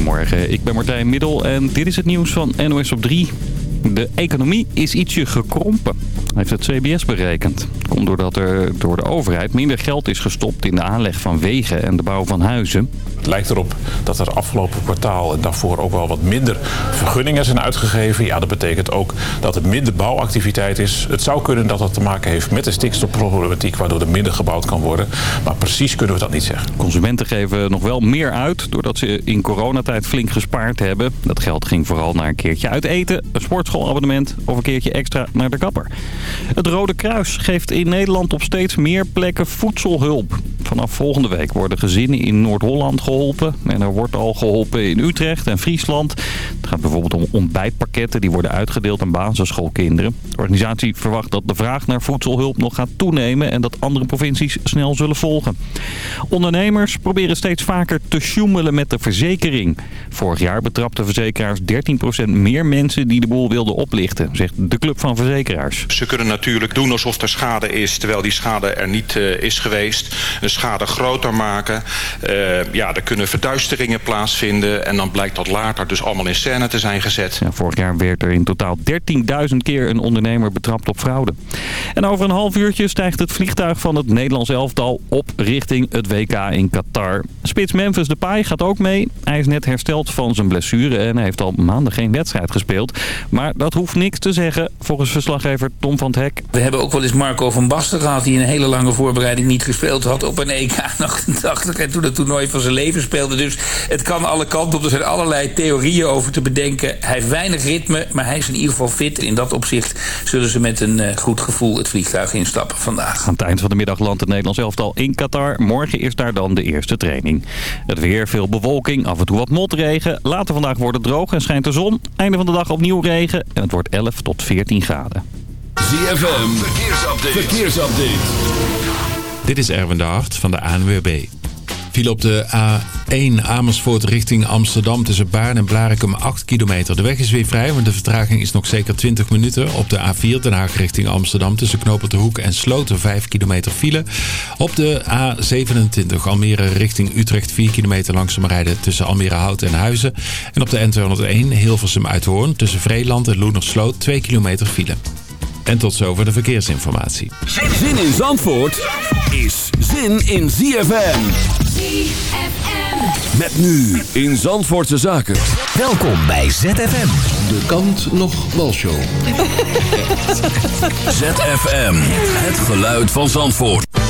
Goedemorgen, ik ben Martijn Middel en dit is het nieuws van NOS op 3. De economie is ietsje gekrompen, heeft het CBS berekend. Komt doordat er door de overheid minder geld is gestopt in de aanleg van wegen en de bouw van huizen. Het lijkt erop dat er afgelopen kwartaal en daarvoor ook wel wat minder vergunningen zijn uitgegeven. Ja, dat betekent ook dat er minder bouwactiviteit is. Het zou kunnen dat dat te maken heeft met de stikstofproblematiek, waardoor er minder gebouwd kan worden. Maar precies kunnen we dat niet zeggen. Consumenten geven nog wel meer uit, doordat ze in coronatijd flink gespaard hebben. Dat geld ging vooral naar een keertje uit eten, een sportschoolabonnement of een keertje extra naar de kapper. Het Rode Kruis geeft in Nederland op steeds meer plekken voedselhulp. Vanaf volgende week worden gezinnen in Noord-Holland geholpen. En er wordt al geholpen in Utrecht en Friesland. Het gaat bijvoorbeeld om ontbijtpakketten die worden uitgedeeld aan basisschoolkinderen. De organisatie verwacht dat de vraag naar voedselhulp nog gaat toenemen... en dat andere provincies snel zullen volgen. Ondernemers proberen steeds vaker te sjoemelen met de verzekering. Vorig jaar betrapten verzekeraars 13% meer mensen die de boel wilden oplichten... zegt de Club van Verzekeraars. Kunnen natuurlijk doen alsof er schade is... terwijl die schade er niet uh, is geweest. De schade groter maken. Uh, ja, er kunnen verduisteringen plaatsvinden... en dan blijkt dat later dus allemaal in scène te zijn gezet. Vorig jaar werd er in totaal 13.000 keer een ondernemer betrapt op fraude. En over een half uurtje stijgt het vliegtuig van het Nederlands elftal op richting het WK in Qatar. Spits Memphis Depay gaat ook mee. Hij is net hersteld van zijn blessure en hij heeft al maanden geen wedstrijd gespeeld. Maar dat hoeft niks te zeggen, volgens verslaggever Tom van het Hek. We hebben ook wel eens Marco van Basten gehad... die een hele lange voorbereiding niet gespeeld had op een EK 88... en toen het toernooi van zijn leven speelde. Dus het kan alle kanten op. Er zijn allerlei theorieën over te bedenken. Hij heeft weinig ritme, maar hij is in ieder geval fit. In dat opzicht zullen ze met een uh, goed gevoel het vliegtuig instappen vandaag. Aan het eind van de middag landt het Nederlands elftal in Qatar. Morgen is daar dan de eerste training. Het weer, veel bewolking, af en toe wat motregen. Later vandaag wordt het droog en schijnt de zon. Einde van de dag opnieuw regen en het wordt 11 tot 14 graden. ZFM, verkeersupdate. verkeersupdate. Dit is Erwin de Hart van de ANWB. Viel op de A1 Amersfoort richting Amsterdam tussen Baarn en Blarikum 8 kilometer. De weg is weer vrij, want de vertraging is nog zeker 20 minuten. Op de A4 Den Haag richting Amsterdam tussen Knopen de Hoek en Sloten 5 kilometer file. Op de A27 Almere richting Utrecht 4 kilometer langzaam rijden tussen Almere Hout en Huizen. En op de N201 Hilversum Uithoorn tussen Vreeland en Loenersloot 2 kilometer file. En tot zover de verkeersinformatie. Zin in Zandvoort is zin in ZFM. ZFM. Met nu in Zandvoortse Zaken. Welkom bij ZFM. De kant nog walshow. ZFM. Het geluid van Zandvoort.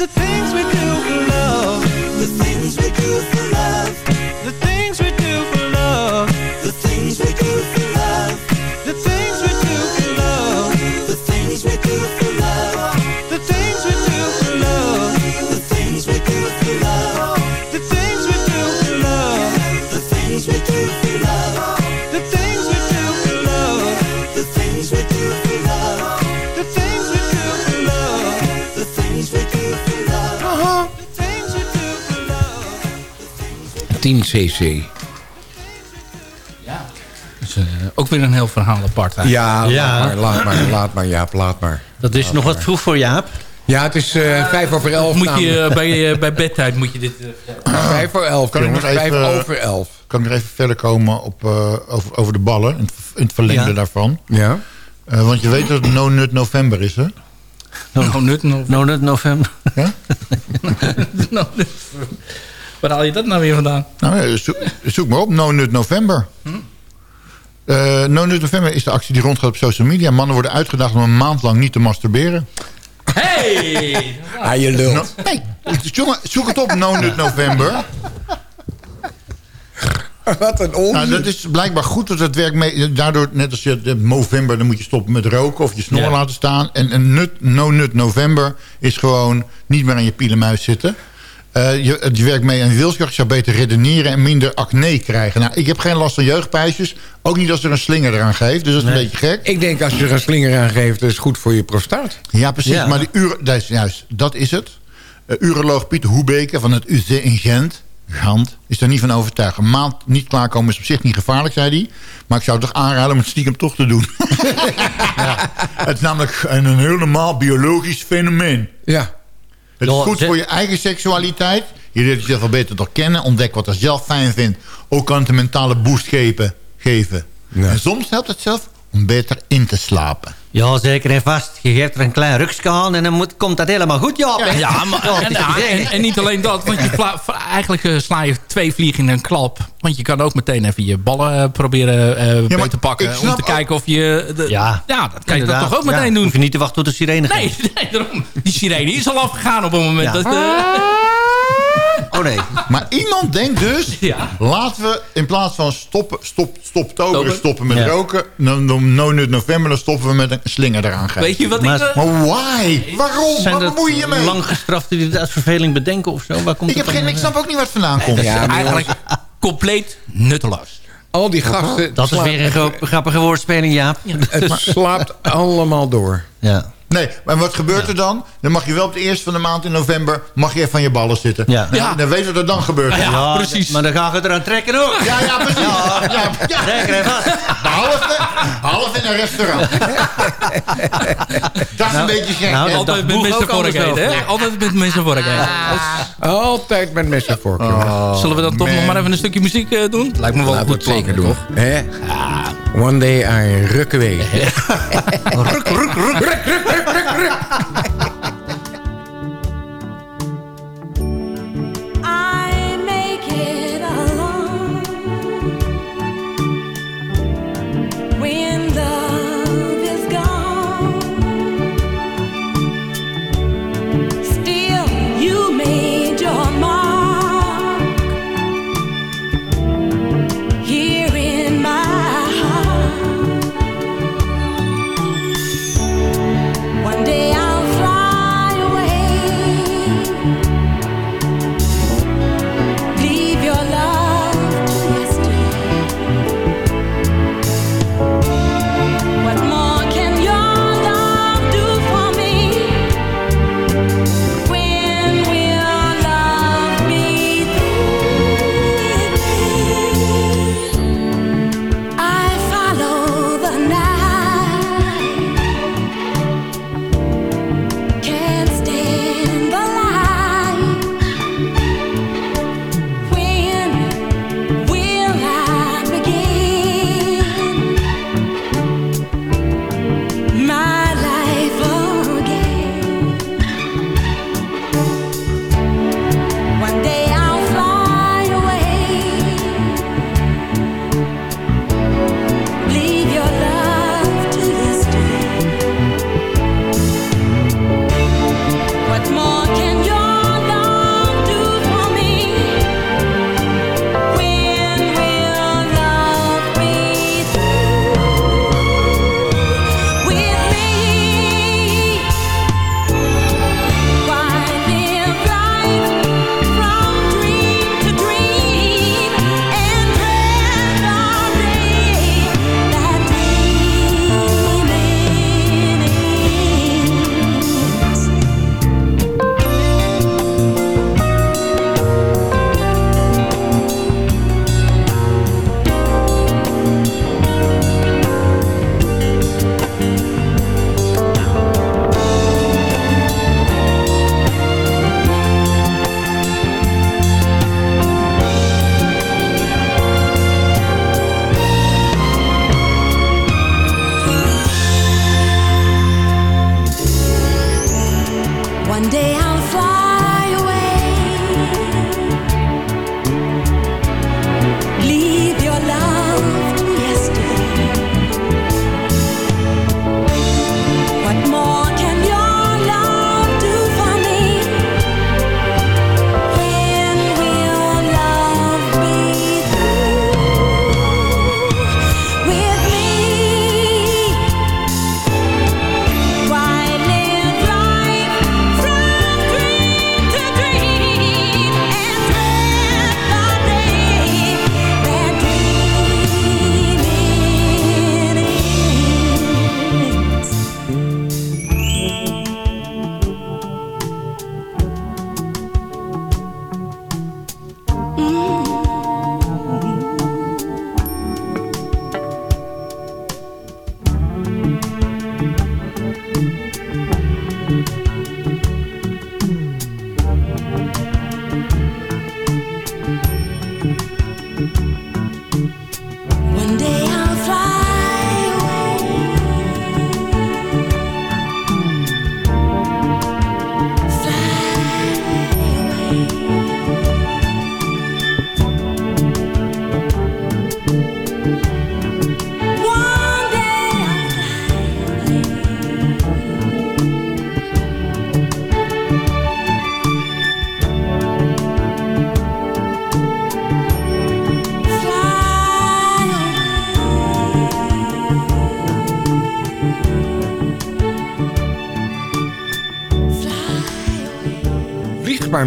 The things cc. Dat is eh, ook weer een heel verhaal apart. eigenlijk. Ja, Ja. Laat, maar, laat maar, laat maar, Jaap, laat maar. Dat is nog wat vroeg voor Jaap. Ja, het is eh, vijf over elf. Moet je, eh, bij, bij bedtijd moet je dit... Vijf voor elf, Kan ik nog Vijf even- over elf. Kan ik nog even verder komen op, eh, over, over de ballen, in het, in het verlengde Ja. daarvan. Ja. Eh, want je weet dat het No Nut November is, hè? no nut, no, No Nut November. Ja? no nut. Waar haal je dat nou weer vandaan? Nou, ja, zoek, zoek maar op, No Nut November. Eh, no Nut November is de actie die rondgaat op social media. Mannen worden uitgedaagd om een maand lang niet te masturberen. Hey! Ah, je lult. No, nee, jongen, zoek het op, No Nut November. Wat een onzin. Nou, dat is blijkbaar goed, want het werkt mee. Daardoor, net als je November, dan moet je stoppen met roken of je snor Ja. laten staan. En een nut, no nut November is gewoon niet meer aan je pielenmuis zitten. Eh, je, het werkt mee aan wilskracht. Je zou beter redeneren en minder acne krijgen. Nou, ik heb geen last van jeugdpijsjes. Ook niet als er een slinger eraan geeft. Dus dat is een beetje gek. Ik denk als je er een slinger aan geeft, dat is goed voor je prostaat. Ja, precies. Ja. Maar de uren, dat is, juist, dat is het. Uh, uroloog Pieter Hoebeke van het UZ in Gent... Gant, is daar niet van overtuigd. Een maand niet klaarkomen is op zich niet gevaarlijk, zei hij. Maar ik zou het toch aanraden om het stiekem toch te doen. ja. Het is namelijk een, een heel normaal biologisch fenomeen. Ja. Het is Ja, goed voor je eigen seksualiteit. Je leert jezelf wel beter toch kennen. Ontdek wat je zelf fijn vindt. Ook kan het een mentale boost geven. geven. Ja. En soms helpt het zelf om beter in te slapen. Ja, zeker en vast. Je geeft er een klein rukje aan en dan moet, komt dat helemaal goed, Jaap. hè? Ja, maar, Ja, en, niet alleen dat, want je eigenlijk eh, sla je twee vliegen in een klap. Want je kan ook meteen even je ballen eh, proberen eh maar beter pakken. Om te kijken of je... De, Ja. ja, dat kan je dat toch ook Ja, meteen doen. Hoef je niet te wachten tot de sirene gaat. Nee, nee, daarom. Die sirene is al afgegaan op het moment Ja. dat... eh, Oh nee. Maar iemand denkt dus... Ja. Laten we in plaats van stoppen, stop, stop tober, Stoppen. stoppen met Ja. roken... No, no, November, dan stoppen we met een slinger eraan geven. weet je wat Maar- ik... Maar why? Waarom? Zijn Wat dat bemoei je mee? lang gestraften die het uit verveling bedenken of zo? Waar komt Ik, heb geen, ik snap ook niet wat vandaan komt. Eigenlijk compleet nutteloos. Al die gasten... Dat is weer een grappige woordspeling, Jaap. Het slaapt allemaal door. Ja. Nee, maar wat gebeurt er dan? Dan mag je wel op de eerste van de maand in november... mag je even van je ballen zitten. Ja. Nou, Ja. Dan weet je wat er dan gebeurt. Ja, Ja, precies. Maar dan gaan we eraan trekken ook. ja, precies. Ja, ja. Zeker en vast. Behalve, behalve in een restaurant. dat is een beetje gek. nou, Altijd met mensen anders vorkheden, hè? Altijd met mensen vorkheden. Altijd met mes en vork, jongen. Oh, Zullen we dan toch nog maar even een stukje muziek eh, doen? Lijkt me wel we goed zeker doen. toch? Hè? One day I ruk away. Ruk, ruk, ruk. I rip.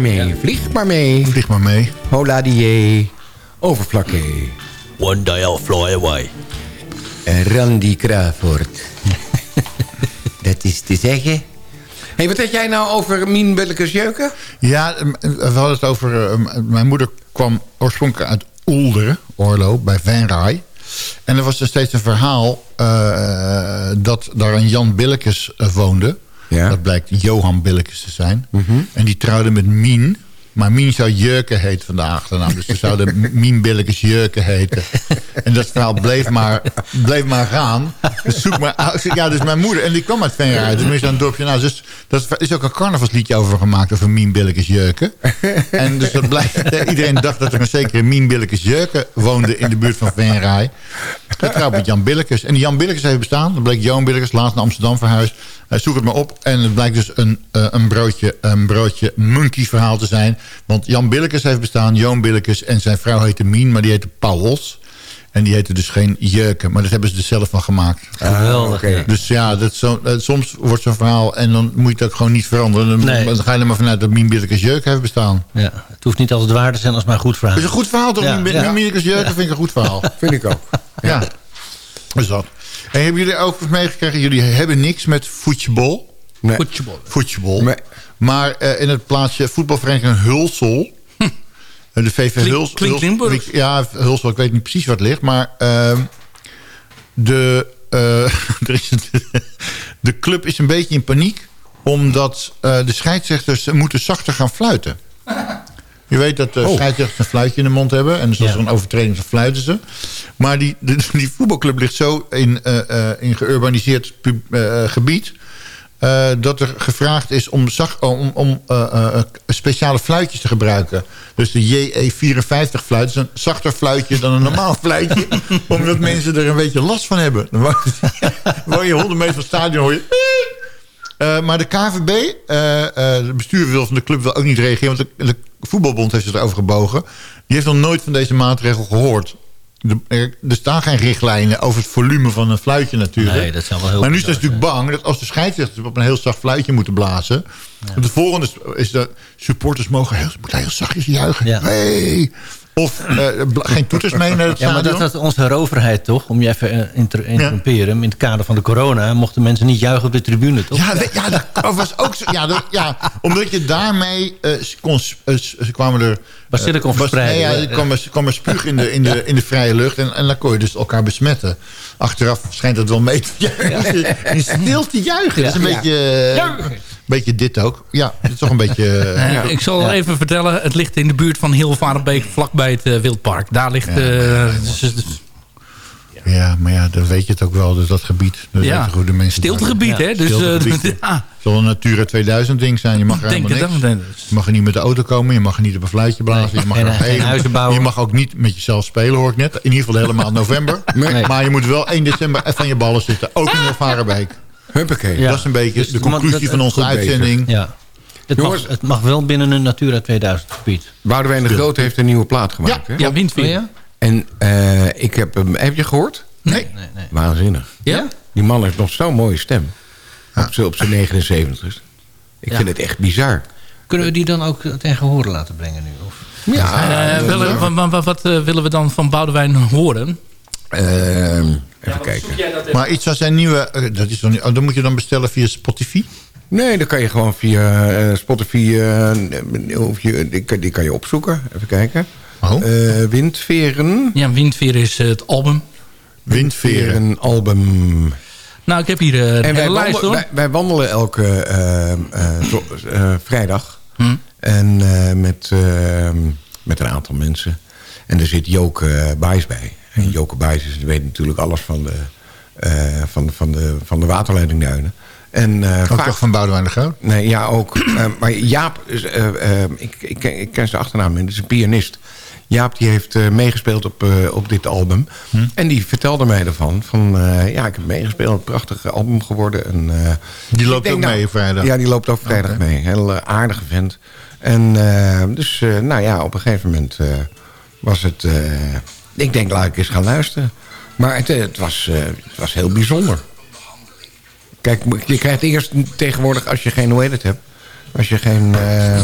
maar mee, vlieg maar mee. Vlieg maar mee. Hola die overflakke. One day I'll fly away. En Randy Crawford. Dat is te zeggen. hey, wat had jij nou over Mien Willekes Jeuken? Ja, we hadden het over... eh, mijn moeder kwam oorspronkelijk uit Oelder, Orlo, bij Venray. En er was er steeds een verhaal eh, dat daar een Jan Billekes eh, woonde. Dat blijkt Johan Billekes te zijn. En die trouwde met Mien. Maar Mien zou Jurken heten van de achternaam. Dus ze zouden Mien Billekes Jurken heten. En dat verhaal bleef maar, bleef maar gaan. Dus zoek maar. Ja, dus mijn moeder. En die kwam uit Venray. Dus het dorpje. Nou, dus, dat is ook een carnavalsliedje over gemaakt. Over Mien Billekes Jurken. En dus dat blijkt, eh, iedereen dacht dat er een zekere Mien Billekes Jurken woonde in de buurt van Venray. Hij trouwt met Jan Billekes. En die Jan Billekes heeft bestaan. Dan bleek Johan Billekes laatst naar Amsterdam verhuisd. Hij zoekt het maar op. En het blijkt dus een, eh, een broodje, een broodje monkey verhaal te zijn. Want Jan Billekes heeft bestaan. Johan Billekes en zijn vrouw heette Mien. Maar die heette Pauwels. En die heette dus geen Jurken. Maar dat hebben ze er zelf van gemaakt. Geweldig, ja. Dus ja, dat zo, eh, soms wordt zo'n verhaal... en dan moet je het ook gewoon niet veranderen. Dan, Nee. dan ga je er maar vanuit dat Mien Billekes Jurken heeft bestaan. Ja, het hoeft niet altijd waar te zijn als het maar een goed verhaal. Dat is een goed verhaal toch? Ja, Mien ja. Mien Billekes Jurken vind ik een goed verhaal. Vind ik ook. Ja, is dat. En hebben jullie ook meegekregen... jullie hebben niks met voetbal. Nee. Voetbal. Voetbal. Nee. Maar eh, in het plaatsje voetbalvereniging Hulsel... eh, De VV Klink- Huls, klinkt Huls- Limburgs. Ja, Hulsel, ik weet niet precies het ligt. Maar ehm, de, eh, de club is een beetje in paniek... omdat eh, de scheidsrechters moeten zachter gaan fluiten. Je weet dat de Oh. scheidsrechters een fluitje in de mond hebben. En dus als Ja. er een overtreding is, dan fluiten ze. Maar die, die, die voetbalclub ligt zo in, in geurbaniseerd gebied... eh, dat er gevraagd is om, zag, om, om eh, eh, speciale fluitjes te gebruiken. Dus de JE54 fluit is een zachter fluitje dan een normaal fluitje. omdat mensen er een beetje last van hebben. Dan woon je 100 meter van het stadion hoor je... Eh, maar de KVB, eh, eh, de bestuur wil van de club wil ook niet reageren... want de, de voetbalbond heeft zich erover gebogen. Die heeft nog nooit van deze maatregel gehoord. Er, er staan geen richtlijnen over het volume van een fluitje natuurlijk. Nee, dat wel heel maar nu is het natuurlijk bang dat als de scheidsrechters op een heel zacht fluitje moeten blazen... De volgende is, is dat supporters mogen heel, moeten heel zachtjes juichen. Ja. Hey! Of eh, geen toeters mee naar het Ja, maar dat had onze overheid toch, om je even eh, inter interromperen... in het kader van de corona mochten mensen niet juichen op de tribune, toch? Ja, ja, dat was ook zo. Ja, dat- ja omdat je daarmee eh, kon, s- ze kwamen er... Verspreiden, nee, ja, er kwam, er kwam er spuug in de, in, de, in de vrije lucht. En, en dan kon je dus elkaar besmetten. Achteraf schijnt dat wel mee te juichen. In te juichen. Dat is een Ja. beetje... Juichen. Beetje dit ook. Ja, het is toch een beetje... eh, ja. Ik zal even vertellen, het ligt in de buurt van Hilvarenbeek, vlakbij het eh, Wildpark. Daar ligt... Ja, eh, dus- dus- Ja, maar ja, dan weet je het ook wel. Dus dat gebied. Dat Ja. hoe de mensen Stiltegebied, hè? Dus, Stiltegebied, eh, ja. zal een Natura 2000 ding zijn. Je mag er Denk helemaal niks. Je mag er niet met de auto komen. Je mag er niet op een fluitje blazen. Je mag, geen- er geen helemaal- huizen bouwen. je mag ook niet met jezelf spelen, hoor ik net. In ieder geval de hele maand november. Nee. Maar je moet wel 1 december even aan je ballen zitten. Ook in Varenbeek. Huppakee. Ja. Dat is een beetje Dus de conclusie dat- van onze uitzending. Ja. Het, Jongens. mag, het mag wel binnen een Natura 2000 gebied. Boudewijn de Groot heeft een nieuwe plaat gemaakt. hè? ja, windveer. Oh ja? En eh, ik heb hem... Heb je gehoord? Nee. Nee, nee. Waanzinnig. Ja? Die man heeft nog zo'n mooie stem. Op zijn 79 Ik Ja. vind het echt bizar. Kunnen we die dan ook tegen horen laten brengen nu? Of? Ja, Eh, willen- wa- wa- wa- wat eh, willen we dan van Boudewijn horen? ehm, even kijken. Maar iets als zijn nieuwe... eh, Dat is dan, oh, dan moet je dan bestellen via Spotify. Nee, dan kan je gewoon via eh, Spotify... eh, of je, die, kan, die kan je opzoeken. Even kijken. Oh. Eh, Windveren. Ja, Windveer is het album. Windveren. album. Nou, ik heb hier eh, een En wij, lijst, wandelen, hoor. wij, wij wandelen elke vrijdag. Hm. En eh, met, met een aantal mensen. En er zit Joke uh, Baes bij. En Joke is, weet natuurlijk alles van de, eh, van, van de, van de waterleidingduinen. En, eh, Ook vaak- toch van Boudewijn de Groot? Nee, ja, ook. Eh, maar Jaap, ik, ik, ken- ik ken zijn achternaam dat is een pianist. Jaap die heeft meegespeeld op, op dit album. Hm. En die vertelde mij ervan. Van, ja, ik heb meegespeeld. Een prachtig album geworden. En, Die loopt ook mee nou, vrijdag? Ja, die loopt ook vrijdag mee. Heel aardige vent. En dus, nou ja, op een gegeven moment was het... ik denk, laat ik eens gaan luisteren. Maar het, eh, het, was, eh, het was heel bijzonder. Kijk, je krijgt eerst tegenwoordig, als je geen, hoe heet het hebt... Als je geen, eh,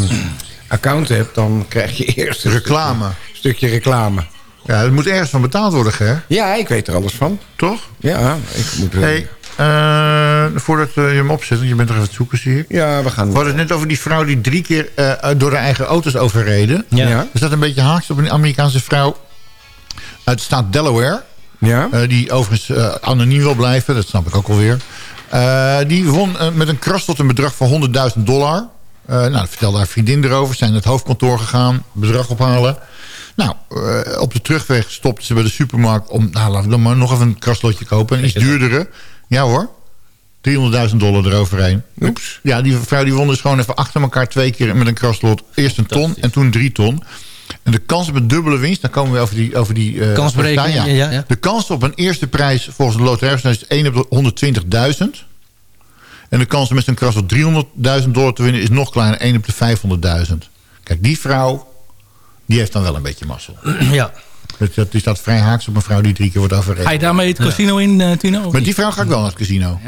account hebt... dan krijg je eerst een Reclame. Stukje, stukje reclame. Ja, er moet ergens van betaald worden, Ger. Ja, ik weet er alles van. Toch? Ja, ik moet... Hey, eh, voordat je hem opzet, want je bent er even aan het zoeken, zie ik. Ja, we gaan... We hadden het net over die vrouw die drie keer eh, door haar eigen auto's overreden. Ja. Er staat een beetje haaks op een Amerikaanse vrouw uit de staat Delaware. Ja. Eh, die overigens eh, anoniem wil blijven, dat snap ik ook alweer. Eh die won eh, met een kras tot een bedrag van 100.000 dollar. Eh, nou, vertelde haar vriendin erover. Zijn naar het hoofdkantoor gegaan, bedrag ophalen. Nou, eh, op de terugweg stopte ze bij de supermarkt om... Nou, laat ik dan maar nog even een kraslotje kopen. Een iets duurdere. Ja hoor. 300.000 dollar eroverheen. Oeps. Ja, die vrouw die won dus gewoon even achter elkaar twee keer met een kraslot. Eerst een ton en toen drie ton. En de kans op een dubbele winst, dan komen we over die... Over die eh, Kansberekening, ja. ja, ja. De kans op een eerste prijs volgens de loterijversnij is 1 op de 120.000. En de kans om met een kraslot 300.000 dollar te winnen is nog kleiner, 1 op de 500.000. Kijk, die vrouw, die heeft dan wel een beetje mazzel. Ja. Dat, dat, die staat vrij haaks op een vrouw die drie keer wordt overreden. Ga je daarmee het casino in, eh, Tino? Met die vrouw ga ik wel naar het casino.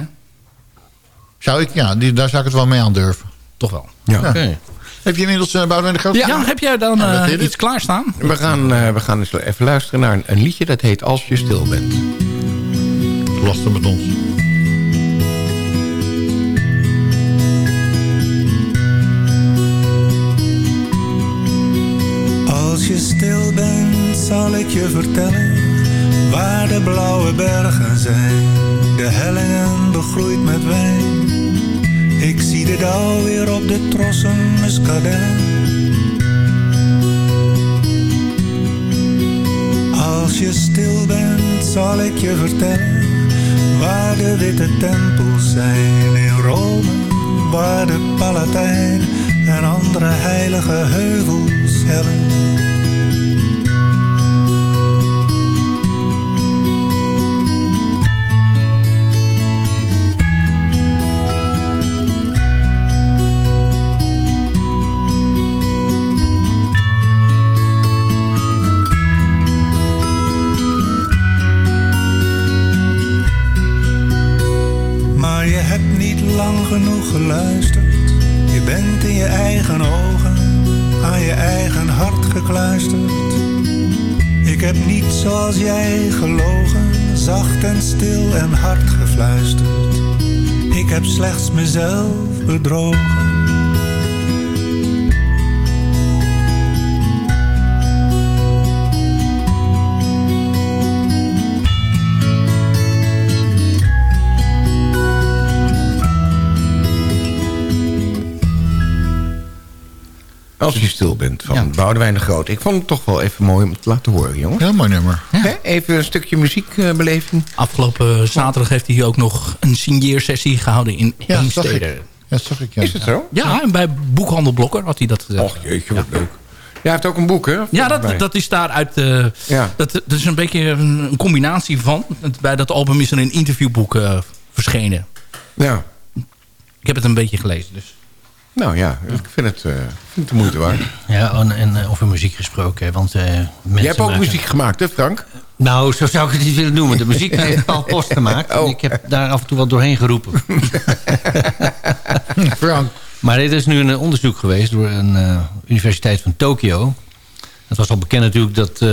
Zou ik, ja, die, daar zou ik het wel mee aandurven. Toch wel. Ja. Oké. Heb je inmiddels uh, Boudewijn de Groot? Ja, heb jij dan Ja, eh, het. iets klaarstaan? We gaan, eh, we gaan eens even luisteren naar een, een liedje dat heet Als je stil bent. Lastig met ons. Als je stil bent, zal ik je vertellen waar de blauwe bergen zijn. De hellingen begroeid met wijn. Ik zie de dauw weer op de trossen muskadellen. Als je stil bent, zal ik je vertellen waar de witte tempels zijn in Rome, waar de Palatijn en andere heilige heuvels hellen. Genoeg geluisterd. Je bent in je eigen ogen aan je eigen hart gekluisterd. Ik heb niet zoals jij gelogen, zacht en stil en hard gefluisterd. Ik heb slechts mezelf bedrogen. Als je stil bent van Boudewijn de Groot. Ik vond het toch wel even mooi om te laten horen, jongens. Heel mooi nummer. Hè, Even een stukje muziekbeleving. Afgelopen zaterdag heeft hij ook nog een signeersessie gehouden in Ja, Heemstede. Ja, dat zag ik. Ja. Is het zo? Ja, en bij Boekhandel Blokker had hij dat... eh, Och jeetje, wat leuk. Jij hebt ook een boek, hè? Ja, dat, dat is daar uit... eh, Ja. dat, dat is een beetje een, een combinatie van. Het- Bij dat album is er een interviewboek eh, verschenen. Ja. Ik heb het een beetje gelezen, dus... Nou ja, ik vind het, eh, vind het de moeite waard. Ja, en, en eh, over muziek gesproken. Want, eh, mensen Jij hebt ook maken- muziek gemaakt, hè Frank? Nou, zo zou ik het niet willen noemen. De muziek heeft Paul Post gemaakt. Oh. En ik heb daar af en toe wat doorheen geroepen. Frank. Maar dit is nu een onderzoek geweest door een universiteit van Tokio. Het was al bekend natuurlijk dat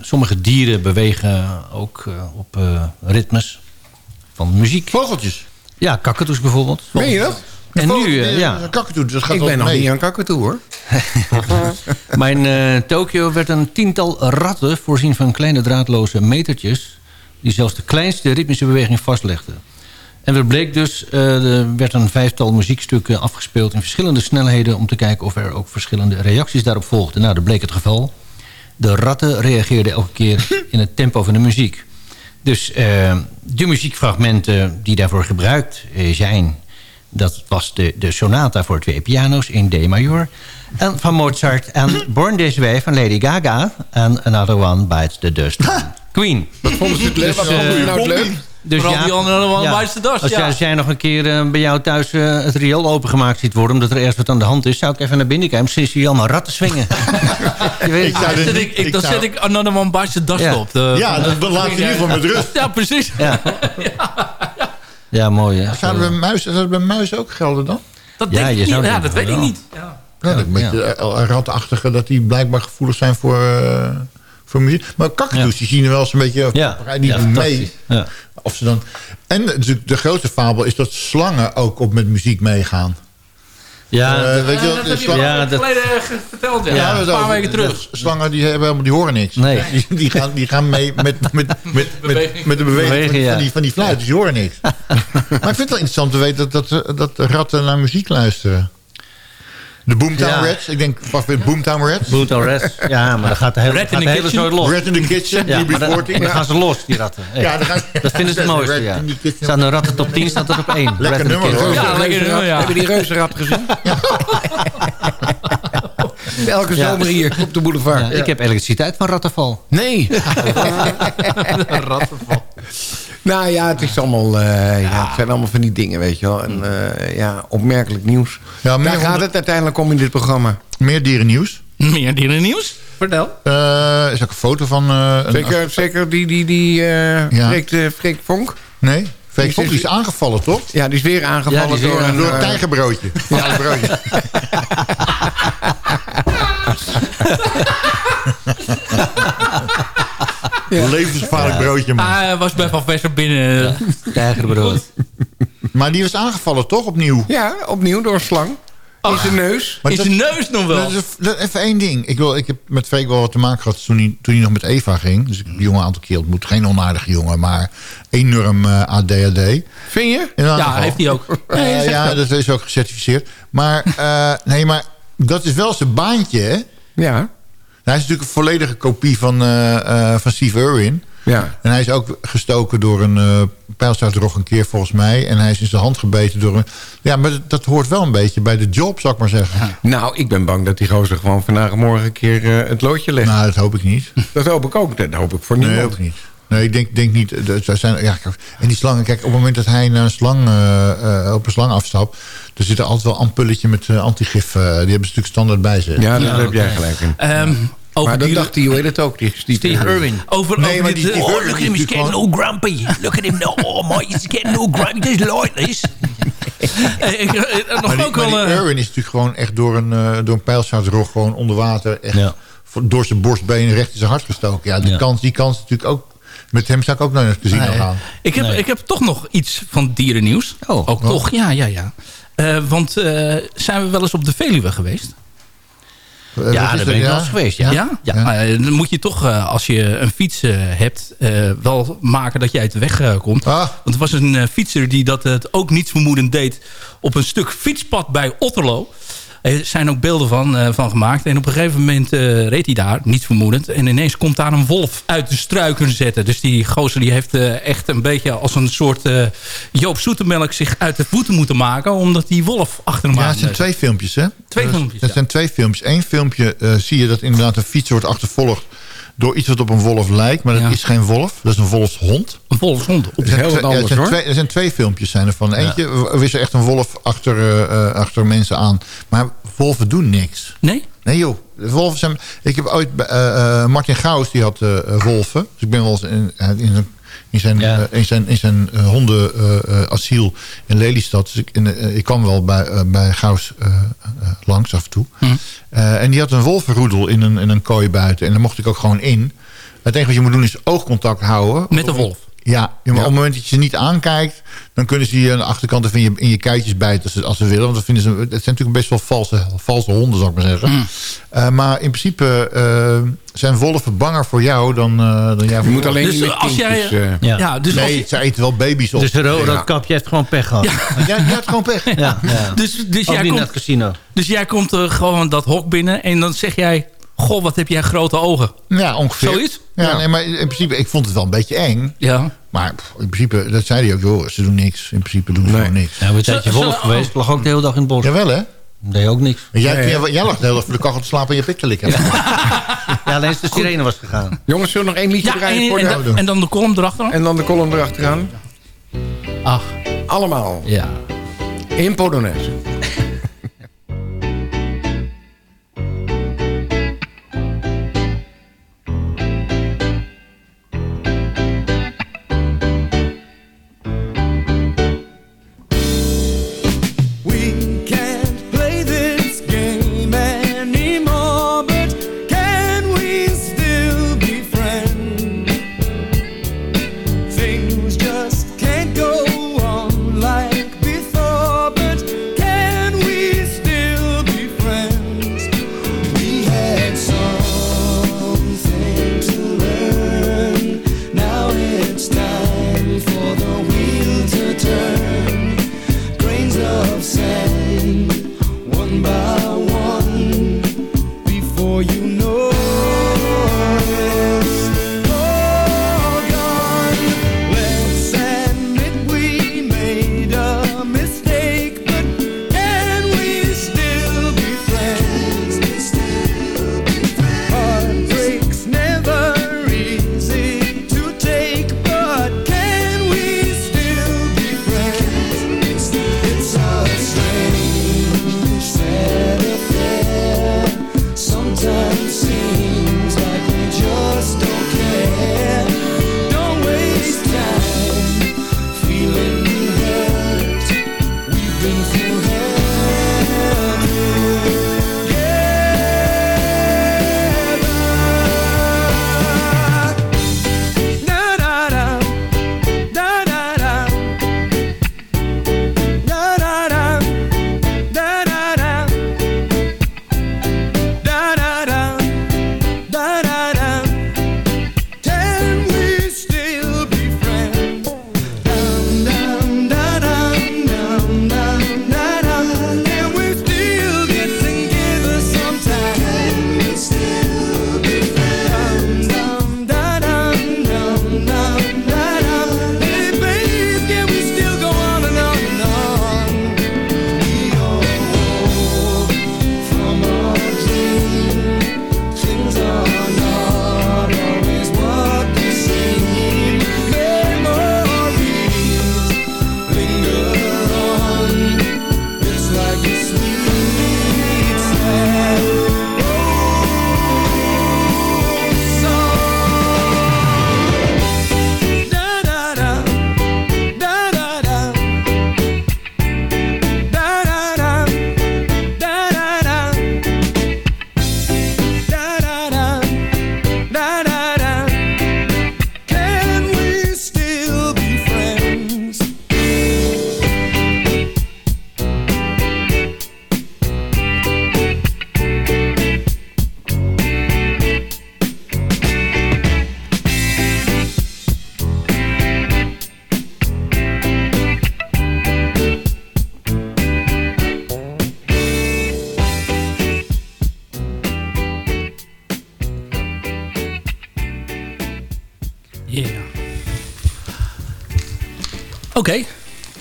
sommige dieren bewegen ook op ritmes van muziek. Vogeltjes. Ja, kakatoes bijvoorbeeld. Meen je dat? En Vogel- nu, eh, ja. Een kakatoe, dat gaat Ik ben nog mee. niet aan kakatoe, hoor. Maar in eh, Tokio werd een tiental ratten voorzien van kleine draadloze metertjes... die zelfs de kleinste ritmische beweging vastlegden. En er bleek dus, eh, er werd een vijftal muziekstukken afgespeeld... in verschillende snelheden om te kijken of er ook verschillende reacties daarop volgden. Nou, dat bleek het geval. De ratten reageerden elke keer in het tempo van de muziek. Dus eh, de muziekfragmenten die daarvoor gebruikt eh, zijn... dat was de, de sonata voor twee piano's in D-major... en van Mozart en Born This Way van Lady Gaga... en Another One Bites the Dust Queen. Wat vonden ze het leuk? Wat Dus, vonden ze eh, nou het leuk? Dus Vooral die andere One Bites the Dust, als, ja. jij, als jij nog een keer eh, bij jou thuis eh, het riool opengemaakt ziet worden... omdat er ergens wat aan de hand is, zou ik even naar binnen kijken. Misschien zie je allemaal ratten swingen. je weet, Ik zou Dan zet niet- ik, dan zou- zet ik Another One Bites the Dust Ja. op. De, Ja, dan, dan laat je in ieder geval met rust. ja, precies. ja. ja, mooi hè. Zouden we muis, zou dat bij muis ook gelden dan? Dat Ja, denk je ik zou niet. Ja, dat weet ik niet. Ja. Ja, dat een beetje eh, ratachtige, dat die blijkbaar gevoelig zijn voor, eh, voor muziek. Maar kakatoes, die zien er wel eens een beetje... Ja. Die Ja, doen mee. Ja. Of ze dan, en de, de grootste fabel is dat slangen ook op met muziek meegaan. Ja, Eh, weet je wel, dat heb je Ja, dat- verteld, ja. Ja, een paar weken terug. Slangen die, hebben helemaal, die horen niks. Nee. Die, die, gaan, die gaan mee met, met, met, met, Beweging. met de beweging Beweging, van, ja. van die, van die fluit. Dus die horen niks. maar ik vind het wel interessant te weten dat, dat, dat ratten naar muziek luisteren. De Boomtown Ja. Rats. Ik denk, pas weer Boomtown Rats. Boot Rest. Ja, maar dan gaat de hele, Red in de hele Kitchen. zo los. Rat in the Kitchen, Ja, maar dan, UB40. dan gaan ze los, die ratten. Ja, dan gaan- dat vinden ze het mooiste, Red ja. in the Kitchen. Staan de ratten top 10, staat er op 1. Lekker nummer, hoor. Ja, lekker nummer, ja. Heb je die reuzenrad gezien? Elke zomer hier op de boulevard. Ja, ik heb elektriciteit van rattenval. Nee. Rattenval. Nou ja, het, is allemaal, eh, ja. het zijn allemaal van die dingen, weet je wel. En eh, ja, opmerkelijk nieuws. Ja, meer Daar gaat het uiteindelijk om in dit programma. Meer dierennieuws. Meer dierennieuws? Vertel. Eh is ook een foto van... eh, een- Zeker, zeker die, die, die eh Ja. Freek, Freek Vonk. Nee, Freek Die Vonk is- aangevallen, toch? Ja, die is weer aangevallen Ja, die is weer door, een, Door een tijgerbroodje. Ja. broodje. Levensgevaarlijk broodje, man. Hij was bij Van Vesser binnen. Tijgerbrood. Maar die was aangevallen, toch? Opnieuw. Ja, opnieuw door een slang. In zijn neus. Maar In dat- zijn neus nog wel. Dat is, dat- even één ding. Ik, wil, ik heb met Freek wel wat te maken gehad toen hij, toen hij nog met Eva ging. Dus ik heb die jongen een aantal keer ontmoet. Geen onaardige jongen, maar enorm eh, ADHD. Vind je? Ja, geval. heeft hij ook. Eh, Nee, ja, dat. dat is ook gecertificeerd. Maar, eh, nee, maar dat is wel zijn baantje, hè? Ja. Hij is natuurlijk een volledige kopie van, eh, eh, van Steve Irwin. Ja. En hij is ook gestoken door een uh, pijlstuitrog een keer volgens mij. En hij is in zijn hand gebeten door een... Ja, maar dat, dat hoort wel een beetje bij de job, zou ik maar zeggen. Nou, ik ben bang dat die gozer gewoon vandaag en morgen een keer eh, het loodje legt. Nou, dat hoop ik niet. Dat hoop ik ook. Dat hoop ik voor Nee, niemand. ook niet. Nee, ik denk, denk niet. dat- dat zijn, ja, en die slangen, kijk, op het moment dat hij naar een slang, eh, eh, op een slang afstapt... er zit er altijd wel een ampulletje met eh, antigif. die hebben ze natuurlijk standaard bij zich. Ja, daar heb jij gelijk in. Ehm, over maar dat die- dacht hij, hoe heet het ook? Die Steve, Steve Irwin. Over, Nee, over maar die- die oh, Irwin look at is him, he's getting all grumpy. Look at him now. Oh my, he's getting all grumpy. He's like this. Ik, eh, nog Maar die, ook maar wel... die Irwin is natuurlijk gewoon echt door een, door een gewoon onder water... Echt Ja. door zijn borstbenen recht in zijn hart gestoken. Ja, die, Ja. Kans, die kans natuurlijk ook... Met hem zou ik ook naar het casino Nee. gaan. Ik heb, ik heb toch nog iets van dierennieuws. Oh. Ook toch? Ja, ja, ja. Eh, want eh, zijn we wel eens op de Veluwe geweest? Eh, Ja, daar dat? ben ik wel eens geweest, ja. Ja? ja. dan moet je toch, eh, als je een fiets eh, hebt, eh, wel maken dat jij uit de weg komt. Ah. Want er was een fietser die dat het ook niet vermoedend deed op een stuk fietspad bij Otterlo. Er zijn ook beelden van, eh, van gemaakt. En op een gegeven moment eh, reed hij daar, niet vermoedend. En ineens komt daar een wolf uit de struiken zetten. Dus die gozer die heeft eh, echt een beetje als een soort Joop Zoetemelk zich uit de voeten moeten maken. Omdat die wolf achter hem Ja, aan het zijn twee filmpjes, hè? Twee Dus filmpjes, Het ja. zijn twee filmpjes. Eén filmpje zie je dat inderdaad een fiets wordt achtervolgd... door iets wat op een wolf lijkt. Maar dat Ja. is geen wolf. Dat is een wolfshond. Een wolfshond. Er zijn, heel wat twee, ja, er anders, zijn hoor. twee, er zijn twee filmpjes zijn er van. Eentje w- is er echt een wolf achter, eh, eh, achter mensen aan. Maar wolven doen niks. Nee? Nee joh, de wolven zijn... Ik heb ooit... eh, Martin Gauws, die had wolven. Dus ik ben wel eens in, in zijn... In zijn, Ja. eh, in zijn, in zijn eh, hondenasiel in Lelystad. Dus ik, in, eh, ik kwam wel bij, eh, bij Gauws eh, eh, langs af en toe. Hm. Eh, en die had een wolvenroedel in een, in een kooi buiten. En daar mocht ik ook gewoon in. Het enige wat je moet doen is oogcontact houden. Met de wolf. Ja, ja, maar op het moment dat je ze niet aankijkt... dan kunnen ze je aan de achterkant even in je, in je kuitjes bijten als ze, als ze willen. Want dat vinden ze, het zijn natuurlijk best wel valse, valse honden, zou ik maar zeggen. Mm. Eh, maar in principe eh, zijn wolven banger voor jou dan, eh, dan jij voor Je moet alleen Dus niet als jij- kindjes, Ja. Ja, dus als nee, je- ze eten wel baby's op. Dus de ro ja. roodkapje heeft gewoon pech gehad. Ja, Ja, die had gewoon pech. ja. Dus, dus, Ook jij komt, het casino. dus jij komt er gewoon dat hok binnen en dan zeg jij... Goh, wat heb jij grote ogen. Ja, ongeveer. Zoiets? Ja, Ja. Nee, maar in principe, ik vond het wel een beetje eng. Ja. Maar in principe, dat zei hij ook, joh, ze doen niks. In principe doen ze gewoon niks. Nou, we zijn je wolf geweest. lag ook de hele dag in het bos. Jawel, hè? Deed ook niks. En Jij, Ja, ja. jij, jij lag de hele dag voor de kachel te slapen en je pik te likken. Ja, alleen als de sirene was gegaan. Jongens, zullen we nog één liedje Ja, draaien en, voor en, de... dan- en dan de column erachter. En dan de column erachteraan. Ach, Allemaal. ja. In Polonaise.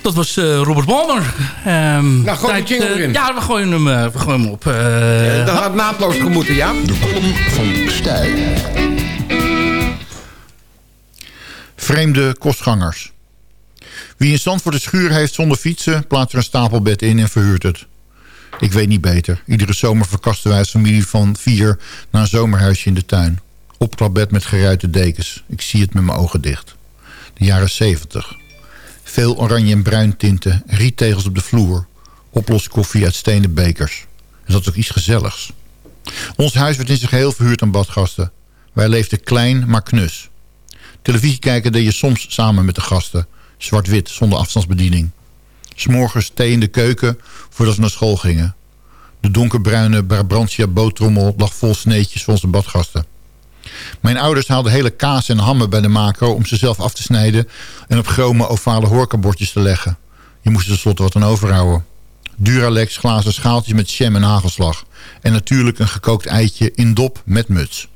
Dat was eh, Robert Balmer. Ehm, Nou, gooi die tijd, jingle eh. Ja, we gooien hem, eh, we gooien hem op. eh, dat gaat naadloos gemoeten, ja? De column van Stijl. Vreemde kostgangers. Wie in Zandvoort een schuur heeft zonder fietsen... plaatst er een stapelbed in en verhuurt het. Ik weet niet beter. Iedere zomer verkasten wij als familie van vier... naar een zomerhuisje in de tuin. Opklapbed met geruite dekens. Ik zie het met mijn ogen dicht. De jaren zeventig. Veel oranje en bruin tinten. Riettegels op de vloer. Oploskoffie uit stenen bekers. Is dat toch iets gezelligs? Ons huis werd in zijn geheel verhuurd aan badgasten. Wij leefden klein, maar knus. Televisie kijken deed je soms samen met de gasten. Zwart-wit, zonder afstandsbediening. S'morgens thee in de keuken voordat we naar school gingen. De donkerbruine Brabantsia boottrommel lag vol sneetjes voor onze badgasten. Mijn ouders haalden hele kaas en hammen bij de macro om ze zelf af te snijden... en op chrome ovale horecabordjes te leggen. Je moest er tenslotte wat aan overhouden. Duralex glazen schaaltjes met jam en hagelslag. En natuurlijk een gekookt eitje in dop met muts.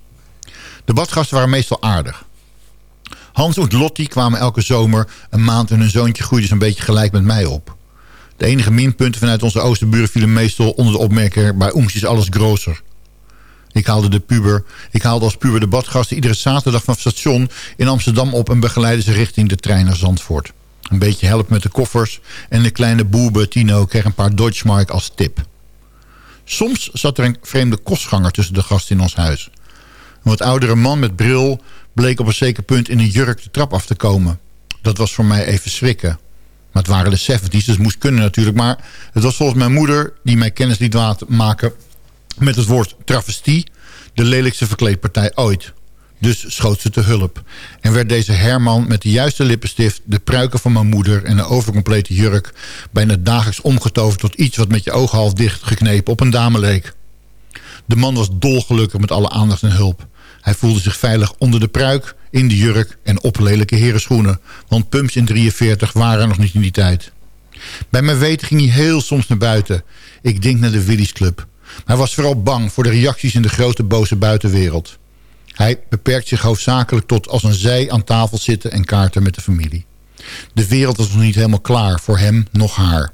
De badgasten waren meestal aardig. Hans en Lottie kwamen elke zomer een maand en hun zoontje groeide zo'n beetje gelijk met mij op. De enige minpunten vanuit onze oosterburen vielen meestal onder de opmerker bij is alles groter. Ik haalde, de puber, ik haalde als puber de badgasten iedere zaterdag van station in Amsterdam op en begeleidde ze richting de trein naar Zandvoort. Een beetje help met de koffers en de kleine boebe Tino kreeg een paar Deutschmark als tip. Soms zat er een vreemde kostganger tussen de gasten in ons huis. Een wat oudere man met bril bleek op een zeker punt in een jurk de trap af te komen. Dat was voor mij even schrikken. Maar het waren de 70's, dus het moest kunnen natuurlijk. Maar het was volgens mijn moeder die mij kennis liet maken met het woord travestie. De lelijkste verkleedpartij ooit. Dus schoot ze te hulp. En werd deze Herman met de juiste lippenstift... de pruiken van mijn moeder en een overcomplete jurk... bijna dagelijks omgetoverd tot iets wat met je ogen half dicht geknepen op een dame leek. De man was dolgelukkig met alle aandacht en hulp. Hij voelde zich veilig onder de pruik, in de jurk en op lelijke herenschoenen. Want pumps in 43 waren nog niet in die tijd. Bij mijn weten ging hij heel soms naar buiten. Ik denk naar de Willys Club. Hij was vooral bang voor de reacties in de grote boze buitenwereld. Hij beperkt zich hoofdzakelijk tot als een zij aan tafel zitten en kaarten met de familie. De wereld was nog niet helemaal klaar voor hem, nog haar.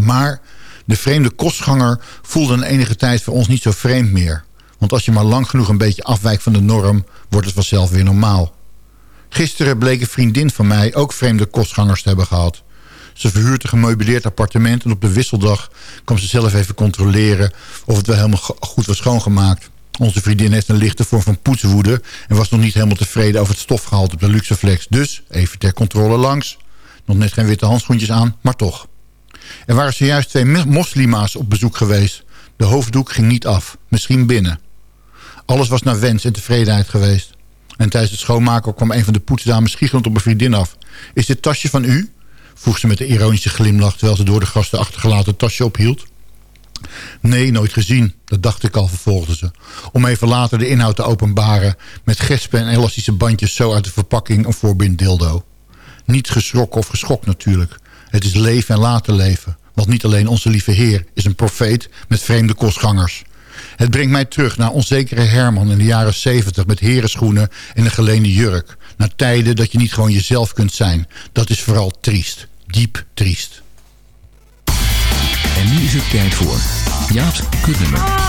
Maar de vreemde kostganger voelde een enige tijd voor ons niet zo vreemd meer. Want als je maar lang genoeg een beetje afwijkt van de norm... wordt het vanzelf weer normaal. Gisteren bleek een vriendin van mij ook vreemde kostgangers te hebben gehad. Ze verhuurt een gemeubileerd appartement... en op de wisseldag kwam ze zelf even controleren... of het wel helemaal go- goed was schoongemaakt. Onze vriendin heeft een lichte vorm van poetswoede... en was nog niet helemaal tevreden over het stofgehalte op de Luxeflex. Dus even ter controle langs. Nog net geen witte handschoentjes aan, maar toch. Er waren zojuist twee moslima's op bezoek geweest. De hoofddoek ging niet af, misschien binnen. Alles was naar wens en tevredenheid geweest. En tijdens het schoonmaken kwam een van de poetsdames schiegelend op een vriendin af. Is dit tasje van u? Vroeg ze met een ironische glimlach... terwijl ze door de gasten achtergelaten tasje ophield. Nee, nooit gezien. Dat dacht ik al, vervolgde ze. Om even later de inhoud te openbaren... met gespen en elastische bandjes zo uit de verpakking een voorbind dildo. Niet geschrokken of geschokt natuurlijk. Het is leven en laten leven. Want niet alleen onze lieve Heer is een profeet met vreemde kostgangers. Het brengt mij terug naar onzekere Herman in de jaren 70 met herenschoenen en een geleende jurk. Naar tijden dat je niet gewoon jezelf kunt zijn. Dat is vooral triest. Diep triest. En nu is het tijd voor Jaap's kutnummer. Misschien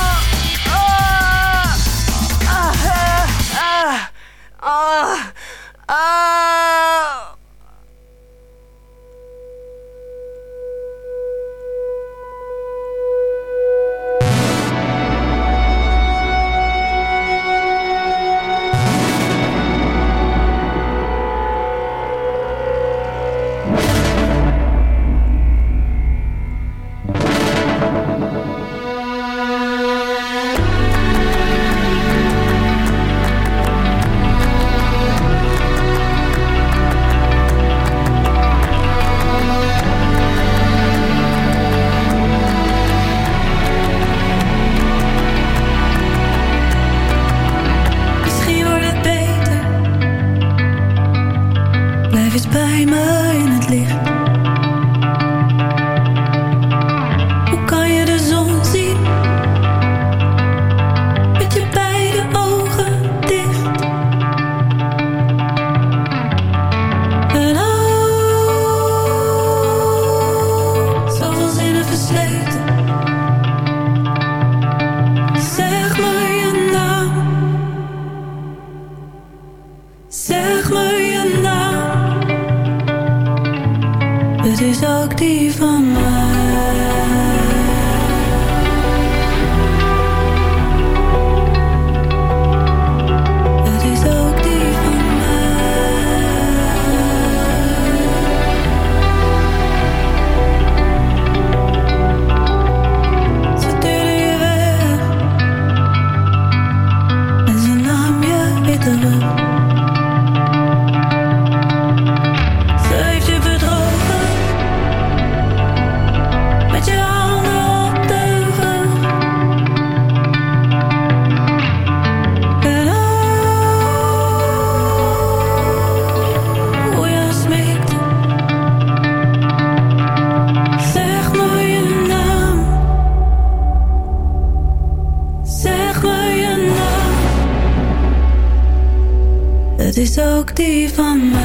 is ook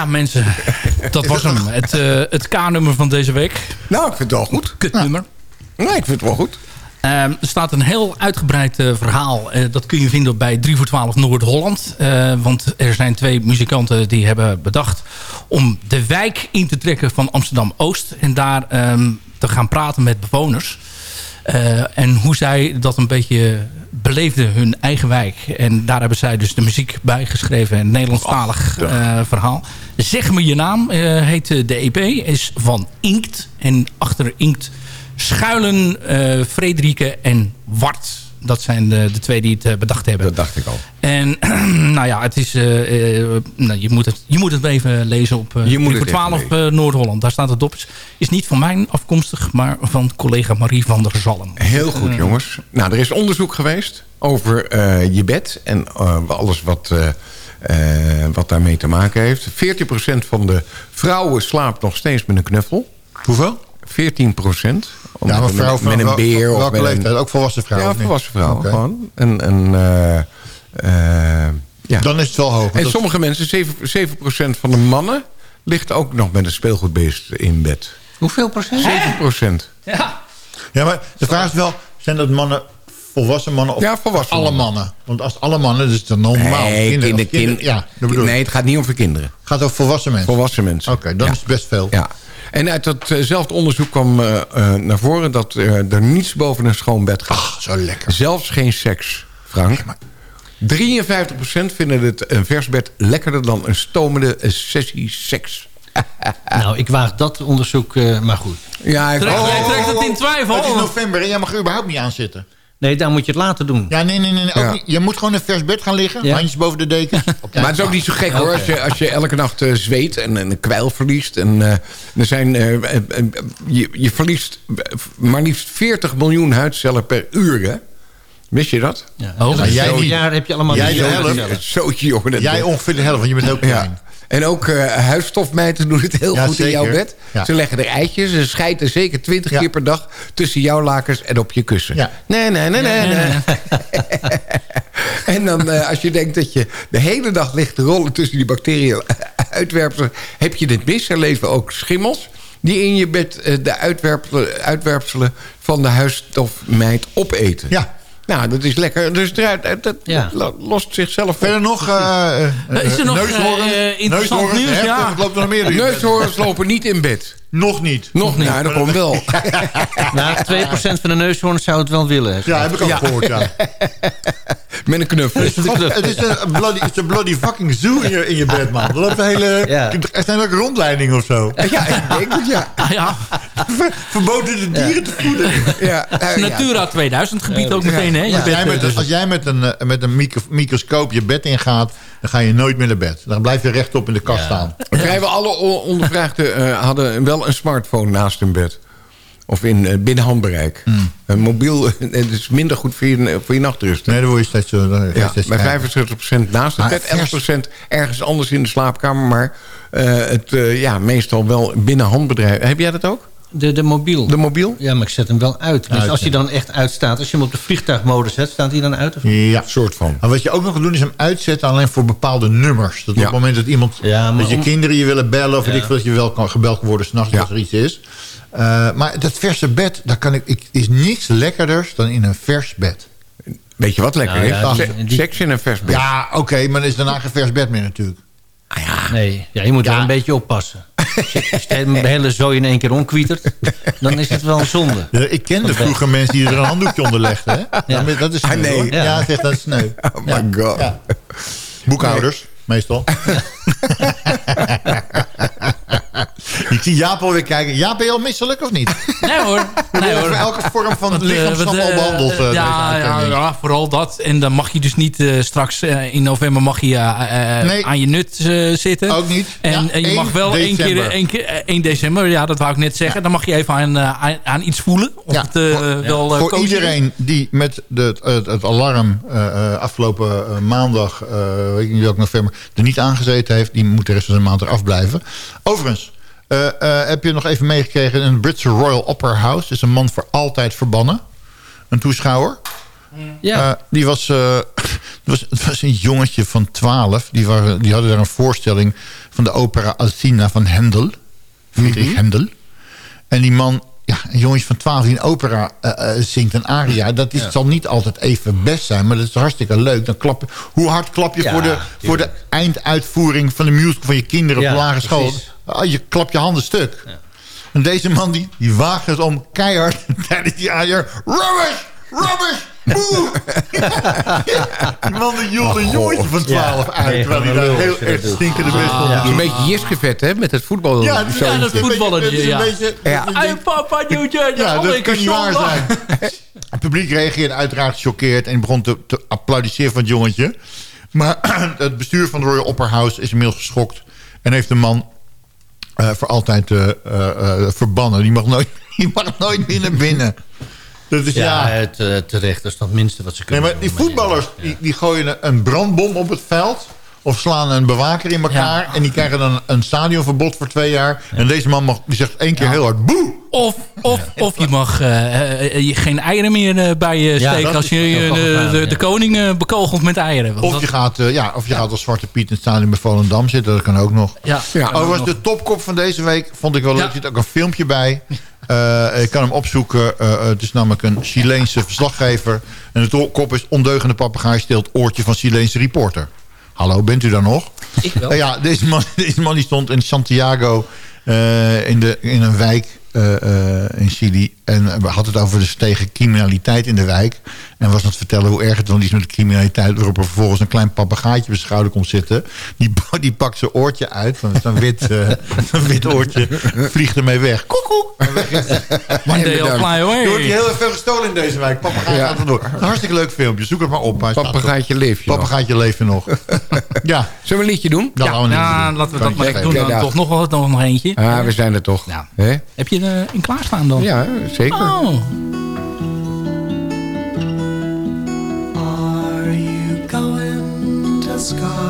Ja, mensen. Dat was hem. Het, eh, het K-nummer van deze week. Nou, ik vind het wel goed. Kutnummer. Nee, ik vind het wel goed. Ehm, er staat een heel uitgebreid eh, verhaal. Eh, dat kun je vinden bij 3 voor 12 Noord-Holland. Want er zijn twee muzikanten die hebben bedacht... om de wijk in te trekken van Amsterdam-Oost. En daar ehm, te gaan praten met bewoners. En hoe zij dat een beetje beleefden, hun eigen wijk. En daar hebben zij dus de muziek bij geschreven. Een Nederlandstalig eh, verhaal. Zeg me je naam, eh, heet de EP. Is van Inkt. En achter Inkt schuilen eh Frederike en Wart. Dat zijn de, de twee die het eh, bedacht hebben. Dat dacht ik al. En nou ja, het is, eh, eh, nou, je, moet het, je moet het even lezen op eh Je moet 3 voor het even 12 eh, Noord-Holland. Daar staat het op. Is niet van mij afkomstig, maar van collega Marie van der Zalm. Heel goed, jongens. Nou, er is onderzoek geweest over eh, je bed en eh, alles wat, eh, eh, wat daarmee te maken heeft. 14% van de vrouwen slaapt nog steeds met een knuffel. Hoeveel? 14 procent. Ja, maar vrouw, met, met een beer. of Welke met een- leeftijd? Ook volwassen vrouwen? Ja, of niet? volwassen vrouwen Oké. gewoon. En, en, eh, eh, ja. Dan is het wel hoog. En Dat- sommige mensen, 7%, 7 van de mannen... ligt ook nog met een speelgoedbeest in bed. Hoeveel procent? 7 procent. Ja. Ja, maar de vraag is wel, zijn dat mannen, volwassen mannen of Ja, volwassen alle mannen. mannen? Want als alle mannen, dus dan normaal. Nee, kinderen, kinder, of kinderen- kind- ja, dat bedoel nee, het gaat niet over kinderen. Het gaat over volwassen mensen. Volwassen mensen. Oké, dan Ja. is het best veel. Ja. En uit datzelfde onderzoek kwam eh, eh, naar voren... dat eh, er niets boven een schoon bed gaat. Ach, zo lekker. Zelfs geen seks, Frank. 53% vinden het een vers bed lekkerder dan een stomende sessie seks. Nou, ik waag dat onderzoek eh, maar goed. Ja, ik, Trek- jij trekt het in twijfel. Het is november en jij mag er überhaupt niet aan zitten. Nee, daar moet je het laten doen. Ja, nee, nee, nee. nee, ook Ja. niet. Je moet gewoon in een vers bed gaan liggen. Ja. Handjes boven de dekens. Maar het is ook niet zo gek hoor, als je, als je elke nacht eh, zweet en, en een kwijl verliest. En, eh, er zijn, eh, je, je verliest maar liefst 40 miljoen huidcellen per uur, hè? Wist je dat? Ja. Oh. Maar jij jaar heb je allemaal Jij de helft. Zootje, jongen. Jij ongeveer de helft, want je bent heel klein. En ook eh, huisstofmijten doen het heel Ja, goed in jouw bed. Ja. Ze leggen er eitjes. Ze scheiden zeker 20 Ja. keer per dag tussen jouw lakens en op je kussen. Nee, nee, nee, nee. nee. en dan eh, als je denkt dat je de hele dag ligt te rollen tussen die bacteriën uitwerpselen... heb je dit mis. Er leven ook schimmels die in je bed eh, de uitwerpselen, uitwerpselen van de huisstofmijt opeten. Ja. Nou, dat is lekker. Dus eruit, dat Ja. lo- lost zichzelf op. Verder nog... eh, eh, Is er nog, neushoorns? eh, interessant Neushoorns, nieuws? hè? Ja. Loopt er nog meer? Neushoorns lopen niet in bed. Nog niet. Nog niet. Nou, dat komt wel. Nou, 2% van de neushoorns zou het wel willen. Ja, heb ik ook Ja. gehoord, ja. Met een knuffel. God, het is een bloody, het is een bloody fucking zoo in je, in je bed, man. Er hele... Ja. Er zijn ook rondleidingen of zo. Ja, ik denk het, ja. Ah, ja. verboden de dieren te voeden. Ja, Het is Natura 2000 gebied ook meteen, hè? Je Als jij eh, met, dus- als jij met een, eh, met een micro- microscoop je bed ingaat... dan ga je nooit meer naar bed. Dan blijf je rechtop in de kast staan. Vrijwel alle ondervraagden eh, hadden wel een smartphone naast hun bed. Of in, eh, binnen handbereik. Hmm. Een mobiel het is minder goed voor je, voor je nachtrust. Nee, dan word je steeds... eh, ga je Ja, bij kijken. 65% naast het Maar bed, 11% ergens anders in de slaapkamer. Maar eh, het, eh, ja, meestal wel binnen handbedrijf. Heb jij dat ook? De, de mobiel. De mobiel? Ja, maar ik zet hem wel uit. Dus Uit, als hij dan echt uitstaat, als je hem op de vliegtuigmodus zet, staat hij dan uit? Of? Ja. soort van. Maar wat je ook nog kan doen is hem uitzetten alleen voor bepaalde nummers. Dat op het moment dat iemand... Ja, dat je om- kinderen je willen bellen... of weet Ja. ik veel, dat je wel kan gebeld kan worden s'nachts Ja. als er iets is. Eh, maar dat verse bed, daar kan ik, ik, is niks lekkerders dan in een vers bed. Weet je wat lekker Nou is? ja, die- Se- die- Seks in een vers bed. Ja, oké, maar er is daarna geen vers bed meer natuurlijk. Nee, ja, je moet wel een beetje oppassen. Als je de hele zooi in één keer omkwietert, dan is het wel een zonde. Ja, ik kende vroeger mensen die er een handdoekje onder legden. Hè? Ja. Ja. Dat is sneu, Ah, nee. Ja, Ja. zeg, dat is sneu. Oh my god. Ja. Boekhouders, meestal. ik zie Jaap alweer kijken. Jaap, ben je al misselijk of niet? Nee hoor. Nee, hoor. elke vorm van eh, wat, al eh, behandeld. eh, ja, ja, ja, vooral dat. En dan mag je dus niet straks in november mag je, Nee. aan je nut zitten. Ook niet. En, Ja, en je 1 mag wel één keer, één keer eh, 1 december, ja, dat wou ik net zeggen. Dan mag je even aan, aan, aan iets voelen. Of Ja, het wel Voor iedereen die met de, het, het alarm afgelopen maandag, weet ik niet welk november, er niet aangezeten heeft, die moet de rest van de maand eraf blijven. Overigens, eh, eh, heb je nog even meegekregen, in het Britse Royal Opera House is een man voor altijd verbannen. Een toeschouwer. Ja. Eh, die was, eh, het was, het was een jongetje van 12. Die, waren, die hadden daar een voorstelling van de opera Alcina van Hendel. Friedrich Hendel. En die man, ja, een jongetje van 12 die een opera zingt, een aria. Dat is, zal niet altijd even best zijn, maar dat is hartstikke leuk. Dan klap je, hoe hard klap je Ja, voor, de, voor de einduitvoering van de musical van je kinderen Ja, op de lagere school? precies. Ah, je klap je handen stuk. En deze man die, die waagt het om keihard tijdens die aria... Rubbish! Rubbish! Boe! Die man die een jongetje van 12 Ja, uit. Terwijl hij van daar heel dat stinkende best Ah, ja. Een beetje Jiskevet, hè? Met het voetbal. Ja, zo. ja, dat het een ja. Ja. het Hey, papa, New Jersey. Ja, oh, dat kan niet waar zijn. Het publiek reageerde uiteraard gechoqueerd... en begon te, te applaudisseren van het jongetje. Maar het bestuur van de Royal Opera House is inmiddels geschokt... en heeft de man eh, voor altijd eh, eh, eh, verbannen. Die mag, nooit, die mag nooit meer naar binnen. Dat is, Ja, ja, het, terecht. Dat is het minste wat ze Nee, kunnen maar die voetballers die, die gooien een brandbom op het veld... of slaan een bewaker in elkaar... en die krijgen dan een stadionverbod voor twee jaar. En deze man mag, die zegt één keer heel hard... boe! Of, of, of je mag eh, eh, je geen eieren meer eh, bij je steken als je eh, de, de, koning eh, bekogelt met eieren. Want Of dat- je gaat, eh, ja, of je gaat als Zwarte Piet in het stadion bij Volendam zitten. Dat kan ook nog. Ja, Overigens, nog. de topkop van deze week vond ik wel leuk. Ja. Er zit ook een filmpje bij. Eh, ik kan hem opzoeken. Eh, eh, het is namelijk een Chileense verslaggever. En de topkop is ondeugende papegaai steelt oortje van Chileense reporter. Hallo, bent u daar nog? Ik wel. Ja, deze man, deze man die stond in Santiago eh, in, de, in een wijk eh, eh, in Chili. En we hadden het over de tegen criminaliteit in de wijk. En was aan het vertellen hoe erg het dan is met de criminaliteit. Waarop er vervolgens een klein papegaaitje op zijn schouder komt zitten. Die, die pakt zijn oortje uit. van Zo'n wit, eh, zo'n wit oortje. Vliegt ermee weg. Koekoek. One day I'll fly away. Er wordt heel erg veel gestolen in deze wijk. Papegaai Ja. gaat er door. Een hartstikke leuk filmpje. Zoek het maar op. Papegaaitje leef je nog. Papegaaitje leef je nog. ja. Zullen we een liedje doen? We niet Ja, doen. laten we dat maar doen. Dan Ja, toch nog, wel- nog, nog eentje. Ah, we zijn er toch. Ja. Hè? Heb je er in klaarstaan dan? Ja, zeker. Oh. Are you going to Scarborough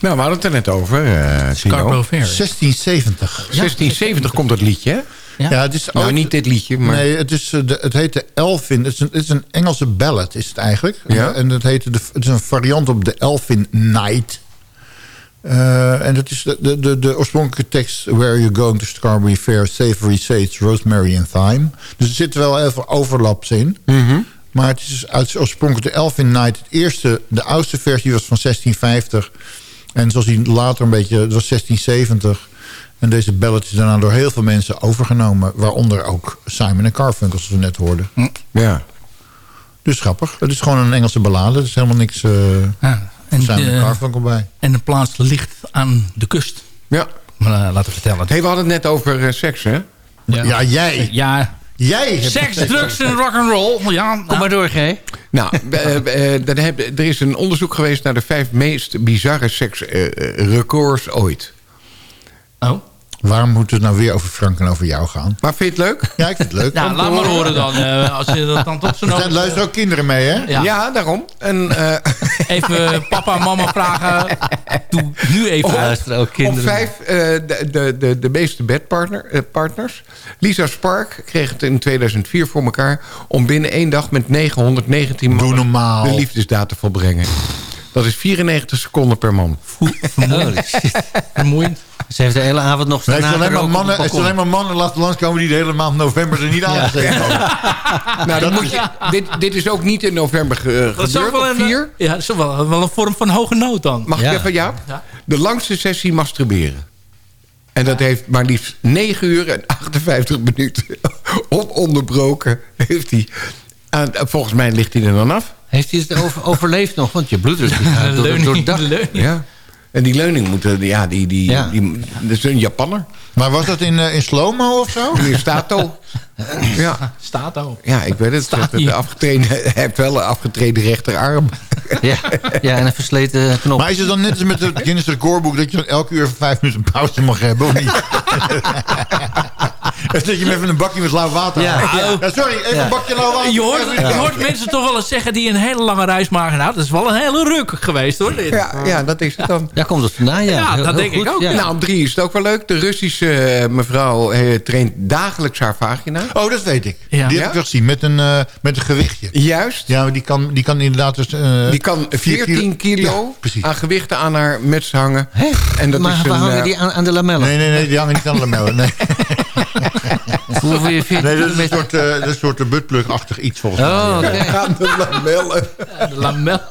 Nou, we hadden het er net over, eh Scarborough Fair. 1670. 1670 komt dat liedje, hè? Ja, het is Nou, ook- niet dit liedje, maar... Nee, het, is, eh, de, het heet de Elfin. Het is, een, het is een Engelse ballad, is het eigenlijk. Ja. En het, heet de, het is een variant op de Elfin Night. Eh, en dat is de, de, de, de oorspronkelijke tekst... Where you going to Scarborough Fair? Savory sage, rosemary and thyme. Dus er zitten wel even overlaps in. Mhm. Maar het is uit oorspronkelijk de Elfin Night. Het eerste, de oudste versie was van 1650. En zoals hij later een beetje... Het was 1670. En deze ballad is daarna door heel veel mensen overgenomen. Waaronder ook Simon en Garfunkel, zoals we net hoorden. Ja. Dus grappig. Het is gewoon een Engelse ballade. Er is helemaal niks uh, Ja, en, Simon en eh, Garfunkel bij. En de plaats ligt aan de kust. Ja. Maar, eh, laten we vertellen. Hey, we hadden het net over eh, seks, hè? Ja, Ja, jij. Ja, Jij hebt seks, drugs en rock'n'roll. Ja, Kom maar door, G. Nou, eh, eh, dan heb- er is een onderzoek geweest naar de vijf meest bizarre seksrecords ooit. Oh. Waarom moet het nou weer over Frank en over jou gaan? Maar vind je het leuk? Ja, ik vind het leuk. Nou, laat maar horen dan. eh, als je dat dan tot zo'n Er zijn- luisteren ook kinderen mee, hè? Ja. Ja, daarom. En, eh, Even papa en mama vragen. Doe nu even. Luisteren ook op kinderen. vijf eh, de, de, de, de meeste bedpartner, eh, partners. Lisa Spark kreeg het in 2004 voor elkaar... om binnen één dag met 919 Doe mannen normaal. de liefdesdaad te volbrengen. Dat is 94 seconden per man. Shit. Vermoeiend. Ze heeft de hele avond nog Nee, staan als je alleen maar mannen, je alleen maar mannen laat langskomen die de hele maand november er niet hebben. Nou, dan moet je, dit, dit is ook niet in november ge, Dat is ook gebeurd, wel een, vier. ja, dat is ook wel, wel een vorm van hoge nood dan. Mag Ja. ik even, Jaap? Ja. De langste sessie masturberen. En dat heeft maar liefst 9 uur en 58 minuten ononderbroken. Heeft hij. En, eh, volgens mij ligt hij er dan af. Heeft hij het over, overleefd nog? Want je bloeddruk gaat De door, door het leuning. dak. de leuning. Ja. En die leuning moet... eh, Ja, die, die, Ja. die, dat is een Japanner. Maar was dat in, eh, in slow-mo of zo? Die stato. Ja. Staat ook. ja, ik weet het. Staat De afgetreden, hij heeft wel een afgetreden rechterarm. Ja, ja, en een versleten knop. Maar is het dan net als met het Guinness recordboek... dat je dan elke uur vijf minuten een pauze mag hebben, of niet? Dat je hem even een bakje met lauw water Ja. Ja, sorry, even Ja. een bakje lauw water. Je hoort, je hoort mensen toch wel eens zeggen die een hele lange reis maken. Nou, dat is wel een hele ruk geweest hoor. dit. Ja, ja, dat is het dan. Daar komt het vandaan, ja. Ja, Heel- dat heel denk ik goed, ook. Ja. Nou, om drie is het ook wel leuk. De Russische eh, mevrouw eh, traint dagelijks haar Oh, dat weet ik. Ja. Die heb ik wel gezien, met een, eh, met een gewichtje. Juist. Ja, maar die kan, die kan inderdaad dus... eh, Die kan vier 14 kilo, Ja, aan gewichten aan haar muts hangen. Hè? En dat maar is waar een, hangen eh, die aan, aan de lamellen? Nee, nee, nee, die hangen niet aan de lamellen. Nee, Hoe wil je 14 nee dat is een soort, eh, dat is een soort buttplug-achtig iets volgens mij. Oh, oké. aan de lamellen. De lamel.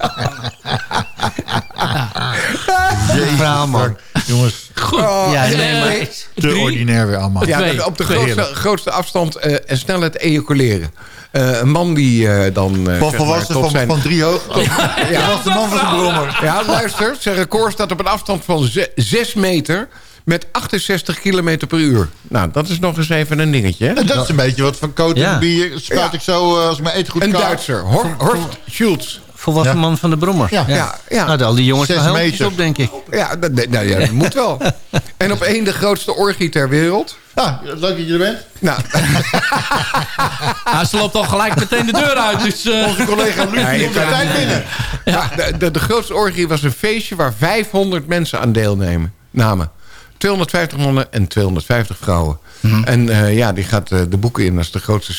Verhaal, man. Jongens, Oh, Ja, en, nee, eh, maar... te Drie. ordinair weer allemaal. Ja, Twee. op de grootste, grootste afstand eh, en snelheid ejaculeren. Eh, een man die eh, dan... eh, Van zeg maar, volwassen tot van, zijn- van drie hoog. Ja, was de man van zijn brommer. Ja, luister. Zijn record staat op een afstand van 6 meter... met 68 kilometer per uur. Nou, dat is nog eens even een dingetje. Hè? En dat is een beetje wat van coat Ja. bier. Spuit Ja. ik zo, eh, als ik mijn eten goed Een kan. Duitser. Hor- Horst Schulz. Volwassen Ja. man van de brommer. Ja. Ja, ja. Nou, al die jongens helmpjes meter. op, denk ik. Ja, dat, nee, nou ja, dat moet wel. En op één de grootste orgie ter wereld. Ja, leuk dat je er bent. Nou, ze loopt al gelijk meteen de deur uit. Dus, eh, Onze collega Luc Ja, komt de tijd binnen. ja. de, de, de grootste orgie was een feestje waar 500 mensen aan deelnemen. Namen. 250 mannen en 250 vrouwen. Mhm. En eh, ja, die gaat eh, de boeken in als de grootste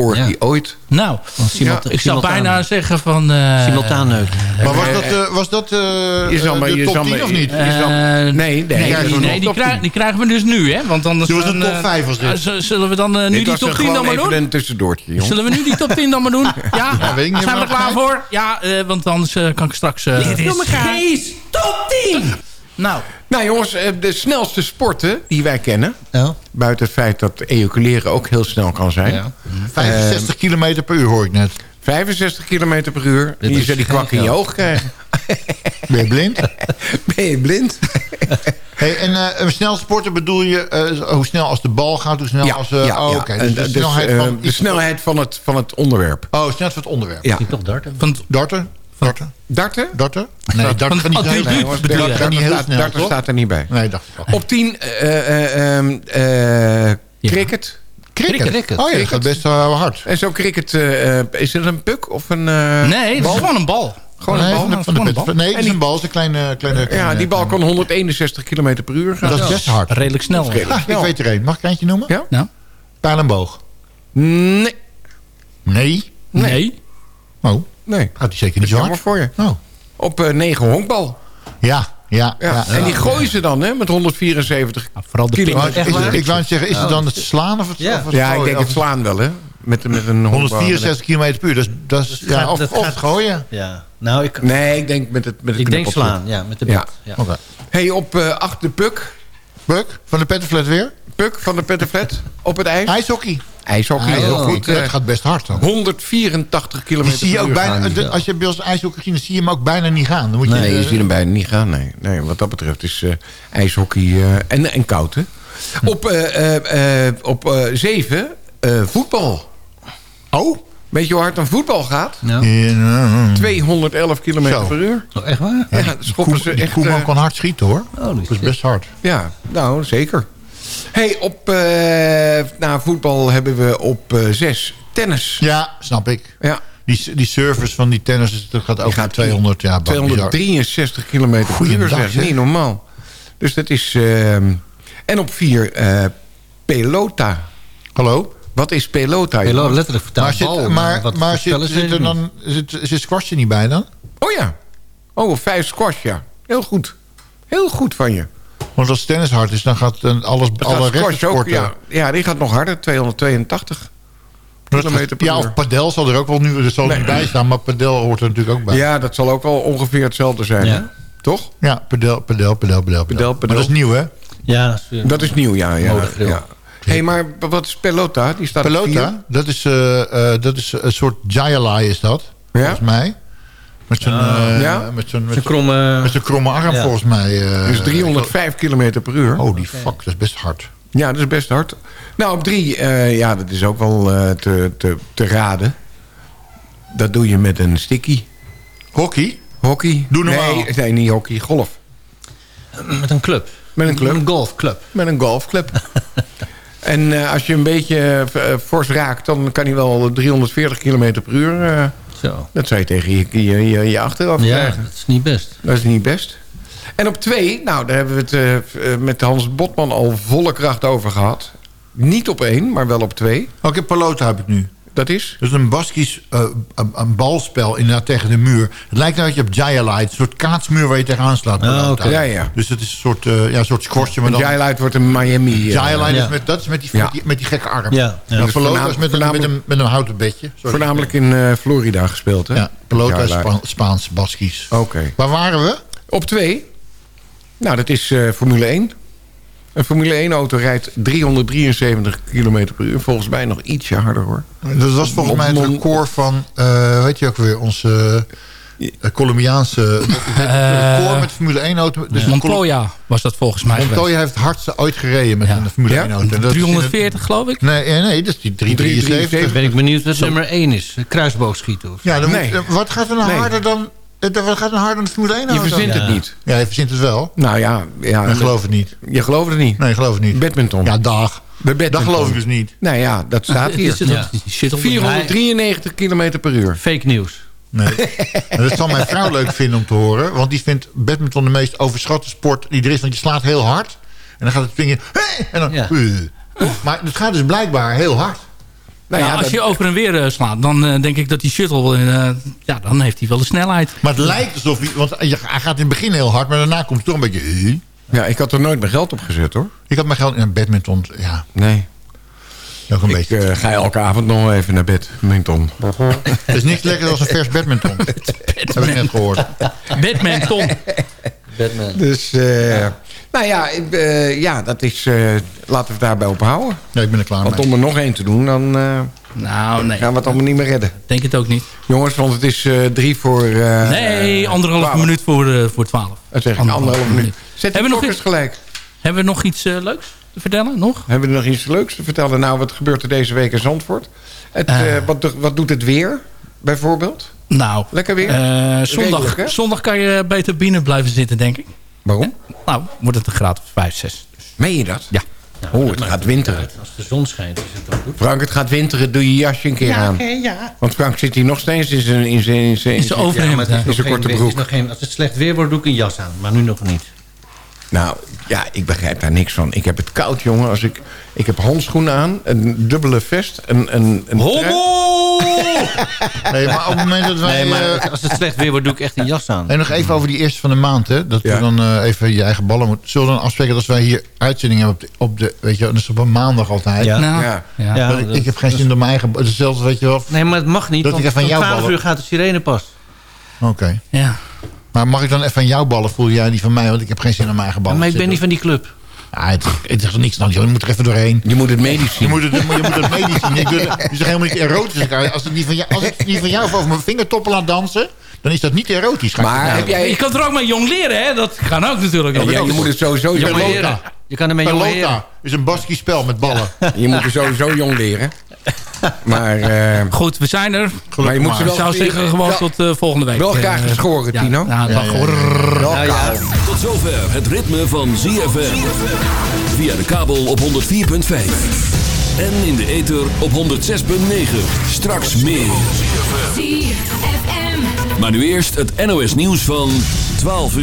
Ja. ooit. nou, ik zou simultaan. bijna zeggen van... eh, Simultaanneuk. Maar was dat, eh, was dat eh, zal maar- de top zal 10 maar- of niet? eh, nee, nee, Nee, krijgen die, we nee nog die, top krijg- 10. die krijgen we dus nu, hè? Want anders dan, een top eh, 5 was dit. eh, Zullen we dan eh, nu die top er 10 dan maar doen? een tussendoortje. Zullen we nu die top 10 dan maar doen? Ja, Ja, weet ik niet, zijn we er klaar voor? Ja, eh, want anders eh, kan ik straks... eh Dit is Gees Top 10! Nou, Nou jongens, eh, de snelste sporten die wij kennen... Ja. buiten het feit dat ejaculeren ook heel snel kan zijn... Ja. 65 kilometer per uur hoor ik net. 65 km per uur. Dit je zou die kwak in je oog krijgen. Ben je blind? Ben je blind? Hey, en eh, een snel sporten bedoel je eh, hoe snel als de bal gaat, hoe snel als... eh, oh, oké. En, Dus de dus, snelheid van... de snelheid van het, van het onderwerp. Oh, snelheid van het onderwerp. Ja. Ik toch darten? van, Darten? Darten? Darten? Darten? Darten van gaat niet, attribuut heel- nee, bedoel je? darten gaat niet heel Darten snel, darten staat er niet bij. Nee, dacht. Op 10 eh, eh, ehm, eh, cricket. Cricket? Oh ja, dat gaat best wel hard. En zo cricket, eh, eh, is het een puck of een eh, Nee, het is gewoon een bal. Gewoon nee, een bal? van de, van bal. Nee, het is een bal. Het is een kleine... kleine, Ja, kleine- die bal kan 161 km per uur gaan. Dat is best hard. Redelijk snel. Redelijk Ah, ik weet er één. Mag ik eentje noemen? Ja? Nou, Pijl en boog. Nee. Nee. nee. Oh, Nee. gaat die zeker niet zo Jammer hard. voor je. Oh. Op eh 9 honkbal. Ja, ja, Ja. ja. En die gooien ze dan hè, met 174 vooral de is het- ik wou zeggen, is het dan het slaan of het, Ja. of het Ja, ik denk het slaan wel, hè? Met, met een honkbal. 164 km per uur. Dat is, dat is, ja, gaat- of, dat of gaat- gooien. Ja. Nou, ik, Nee, ik denk met het, met het ik denk slaan. Ja, met de Ja. Ja. Oké. Hey, op eh 8 de Puk. Buck, van de Pettenflat weer. Puk van de Pettenflat. op het ijs. IJshockey. IJshockey, Ah, heel goed. gaat- eh, Dat gaat best hard dan. 184 km Die zie je ook bijna, de- als je bij ons ijshockey ziet, dan zie je hem ook bijna niet gaan. Dan moet je, Nee, je eh, ziet hem bijna niet gaan. Nee, nee wat dat betreft is eh, ijshockey eh, en, en koud. Hè? Op, eh, eh, eh, op eh, 7 eh, voetbal. Oh? Weet je hoe hard een voetbal gaat? Ja, nou, 211 km Zo. per uur. Oh, echt waar? Ja, schoppen ze die echt... Koeman kan hard schieten hoor. Holy Dat is best hard. ja, nou, zeker. Hey, op eh na voetbal hebben we op 6 tennis. Ja, snap ik. Ja, Die, die service van die tennis dat gaat ook gaat naar 200. Ja, bizar. 263 km per uur, zeg. Niet normaal. Dus dat is... ehm, en op 4 eh pelota. Hallo? Wat is pelota? Jongens? letterlijk Maar, vertaald bal. maar, wat maar voorspellen zit, ze zit er dan zit, zit squash er niet bij dan? Oh ja. Oh, vijf squash, ja. Heel goed. Heel goed van je. Want als tennis hard is, dan gaat alles, Dat alle rechten ook, ja. ja, die gaat nog harder. 282 Dat kilometer per ja, uur. of padel zal er ook wel nu er zal Nee. niet bij staan, maar padel hoort er natuurlijk ook bij. Ja, dat zal ook wel ongeveer hetzelfde zijn. Ja. hè? Toch? Ja, padel, padel, padel, padel. Padel, Maar padel. dat is nieuw, hè? Ja, dat is weer- Dat is nieuw, ja. ja, ja. hey, maar wat is pelota? Die staat. Pelota, dat is, eh, eh, dat is een soort Jayalai is dat, Ja? volgens mij. Met zijn eh, Ja? met zijn met Zijn kromme... met zijn kromme arm, Ja. volgens mij. eh, Dus 305 kilometer per uur. Oh, die fuck, dat is best hard. Ja, dat is best hard. Nou, op drie, eh, ja, dat is ook wel eh, te, te, te raden. Dat doe je met een sticky. Hockey? Hockey? Doe normaal. Nee, nee, niet hockey. Golf. Met een club. Met een club. Een golfclub. Met een golfclub. en eh, als je een beetje eh, fors raakt... dan kan hij wel 340 kilometer per uur... Zo. dat zou je tegen je, je, je, je achteraf Ja, krijgen. dat is niet best. Dat is niet best. En op twee, nou, daar hebben we het eh, eh, met Hans Botman al volle kracht over gehad. Niet op één, maar wel op twee. Oké, pelota heb ik nu. Dat is? Dat is een Baskisch eh, een, een balspel inderdaad tegen de muur. Het lijkt nou dat je op Jayalai, een soort kaatsmuur waar je tegenaan slaat. Ah, pelota. oké. Ja, ja. Dus het is een soort, eh, ja, een soort squashje. Maar dan, Jailuit wordt een Miami. eh, Jayalai, Ja. is met, dat is met die, Ja. met die, met die gekke arm. Ja, ja. Dus is met een, met, een, met een houten bedje. Sorry. Voornamelijk in eh, Florida gespeeld, hè? Ja, pelota is. Spa- Spaans, Baskisch. Oké. Waar waren we? Op twee, nou, dat is eh, Formule 1. Een Formule 1-auto rijdt 373 km per uur. Volgens mij nog ietsje harder, hoor. Dat was volgens mij het record van, eh weet je ook weer, onze eh, Colombiaanse... het record met Formule 1 auto. Dus Montoya was dat volgens mij. Montoya heeft het hardste ooit gereden met Ja. een Formule Ja? 1 auto. En dat is in het- 340 geloof ik. Nee, eh, nee, dat is die 373. Dan ben ik benieuwd wat nummer 1 is. Kruisboogschieten. Of... Ja, dan Nee. moet, wat gaat er nou Nee. harder dan... gaat er harder dan de Formule 1 Je verzint Ja. het niet. Ja, je verzint het wel. Nou ja, ja Ik geloof het niet. je gelooft het niet. Nee, ik geloof het niet. Badminton. Ja, dag. De badminton. Dat geloof ik dus niet. Nou ja, dat staat hier. Ja. die shit op 493 km per uur. Fake nieuws. Nee. Dat zal mijn vrouw leuk vinden om te horen. Want die vindt badminton de meest overschatte sport die er is. Want je slaat heel hard. En dan gaat het vinger... Hey! En dan... Ja. Uh. Maar het gaat dus blijkbaar heel hard. Nou ja, ja, als dat- je over en weer eh, slaat, dan eh, denk ik dat die shuttle... eh, ja, dan heeft hij wel de snelheid. Maar het lijkt alsof hij... Want je- hij gaat in het begin heel hard. Maar daarna komt het toch een beetje... ja, ik had er nooit mijn geld op gezet, hoor. Ik had mijn geld in badminton. Ja, Nee. ook een Ik beetje. ga elke avond nog even naar bed. Badminton. Het is niks lekker als een vers badminton. Heb ik net gehoord. Badminton. Batman. Dus, eh, nou ja, ik, eh, ja, dat is... eh, laten we het daarbij ophouden. Ja, ik ben er klaar Want mee. om er nog één te doen, dan eh, Nou, nee. gaan we het allemaal niet meer redden. Denk het ook niet. Jongens, want het is drie voor... Nee, anderhalf twaalf. minuut voor, voor twaalf. Dat zeg ik, anderhalf minuut. Zet Hebben we nog klokkers gelijk. Hebben we nog iets leuks te vertellen? Nog? Hebben we nog iets leuks te vertellen? Nou, wat gebeurt er deze week in Zandvoort? Het, wat, wat doet het weer, bijvoorbeeld? Nou, Lekker weer? zondag, Redelijk, zondag kan je beter binnen blijven zitten, denk ik. Waarom? Nou, wordt het een graad of 5, 6. Meen je dat? Ja. Oh, het gaat winteren. Als de zon schijnt is het ook goed. Frank, het gaat winteren. Doe je jasje een keer aan. ja. Want Frank zit hier nog steeds in zijn, in zijn, in zijn, In zijn overhemd, Ja, maar het is korte broek. nog geen, als het slecht weer wordt, doe ik een jas aan. Maar nu nog niet. Nou, ja, ik begrijp daar niks van. Ik heb het koud, jongen. Als ik, ik heb handschoenen aan, een dubbele vest, een... een, een Nee, maar op het moment dat wij... Nee, maar eh, als het slecht weer wordt, doe ik echt een jas aan. En nog even over die eerste van de maand, hè? Dat Ja. we dan eh, even je eigen ballen moeten... Zullen we dan afspreken dat wij hier uitzending hebben op de... Op de weet je, dat is op een maandag altijd. Ja. Nou, Ja. ja. Ja, Want ik, dat- ik heb geen zin om mijn eigen... Hetzelfde, weet je wel. Nee, maar het mag niet. Dat want ik even aan om jou 12 ballen. uur gaat de sirene pas. Oké. Ja. Maar mag ik dan even aan jou ballen? Voel jij die van mij? Want ik heb geen zin om mijn eigen ballen maar ik ben niet van die club. Ja, het, het is er niks aan. joh. Je moet er even doorheen. Je moet het medisch Je zien. moet het, je moet het medisch zien. Ik Het is toch helemaal niet erotisch? Als, het niet van jou, als ik niet van jou over mijn vingertoppen laat dansen... dan is dat niet erotisch. Ik Maar nou, heb jij... Je kan er ook mee jong leren, hè? Dat kan ook natuurlijk. Ja, je moet het sowieso jong leren. Je kan ermee jong leren. Pelota is een Baskisch spel met ballen. Je moet het sowieso jong leren. Maar, eh, Goed, we zijn er. maar je moet ze Ik wel... zou zeggen gewoon wel- tot eh, volgende week. Wel graag Eh, geschoren, ja, Tino. Nou. Wel Nou ja, Tot zover het ritme van ZFM. Via de kabel op 104.5. En in de ether op 106.9. Straks meer. Maar nu eerst het NOS nieuws van 12 uur.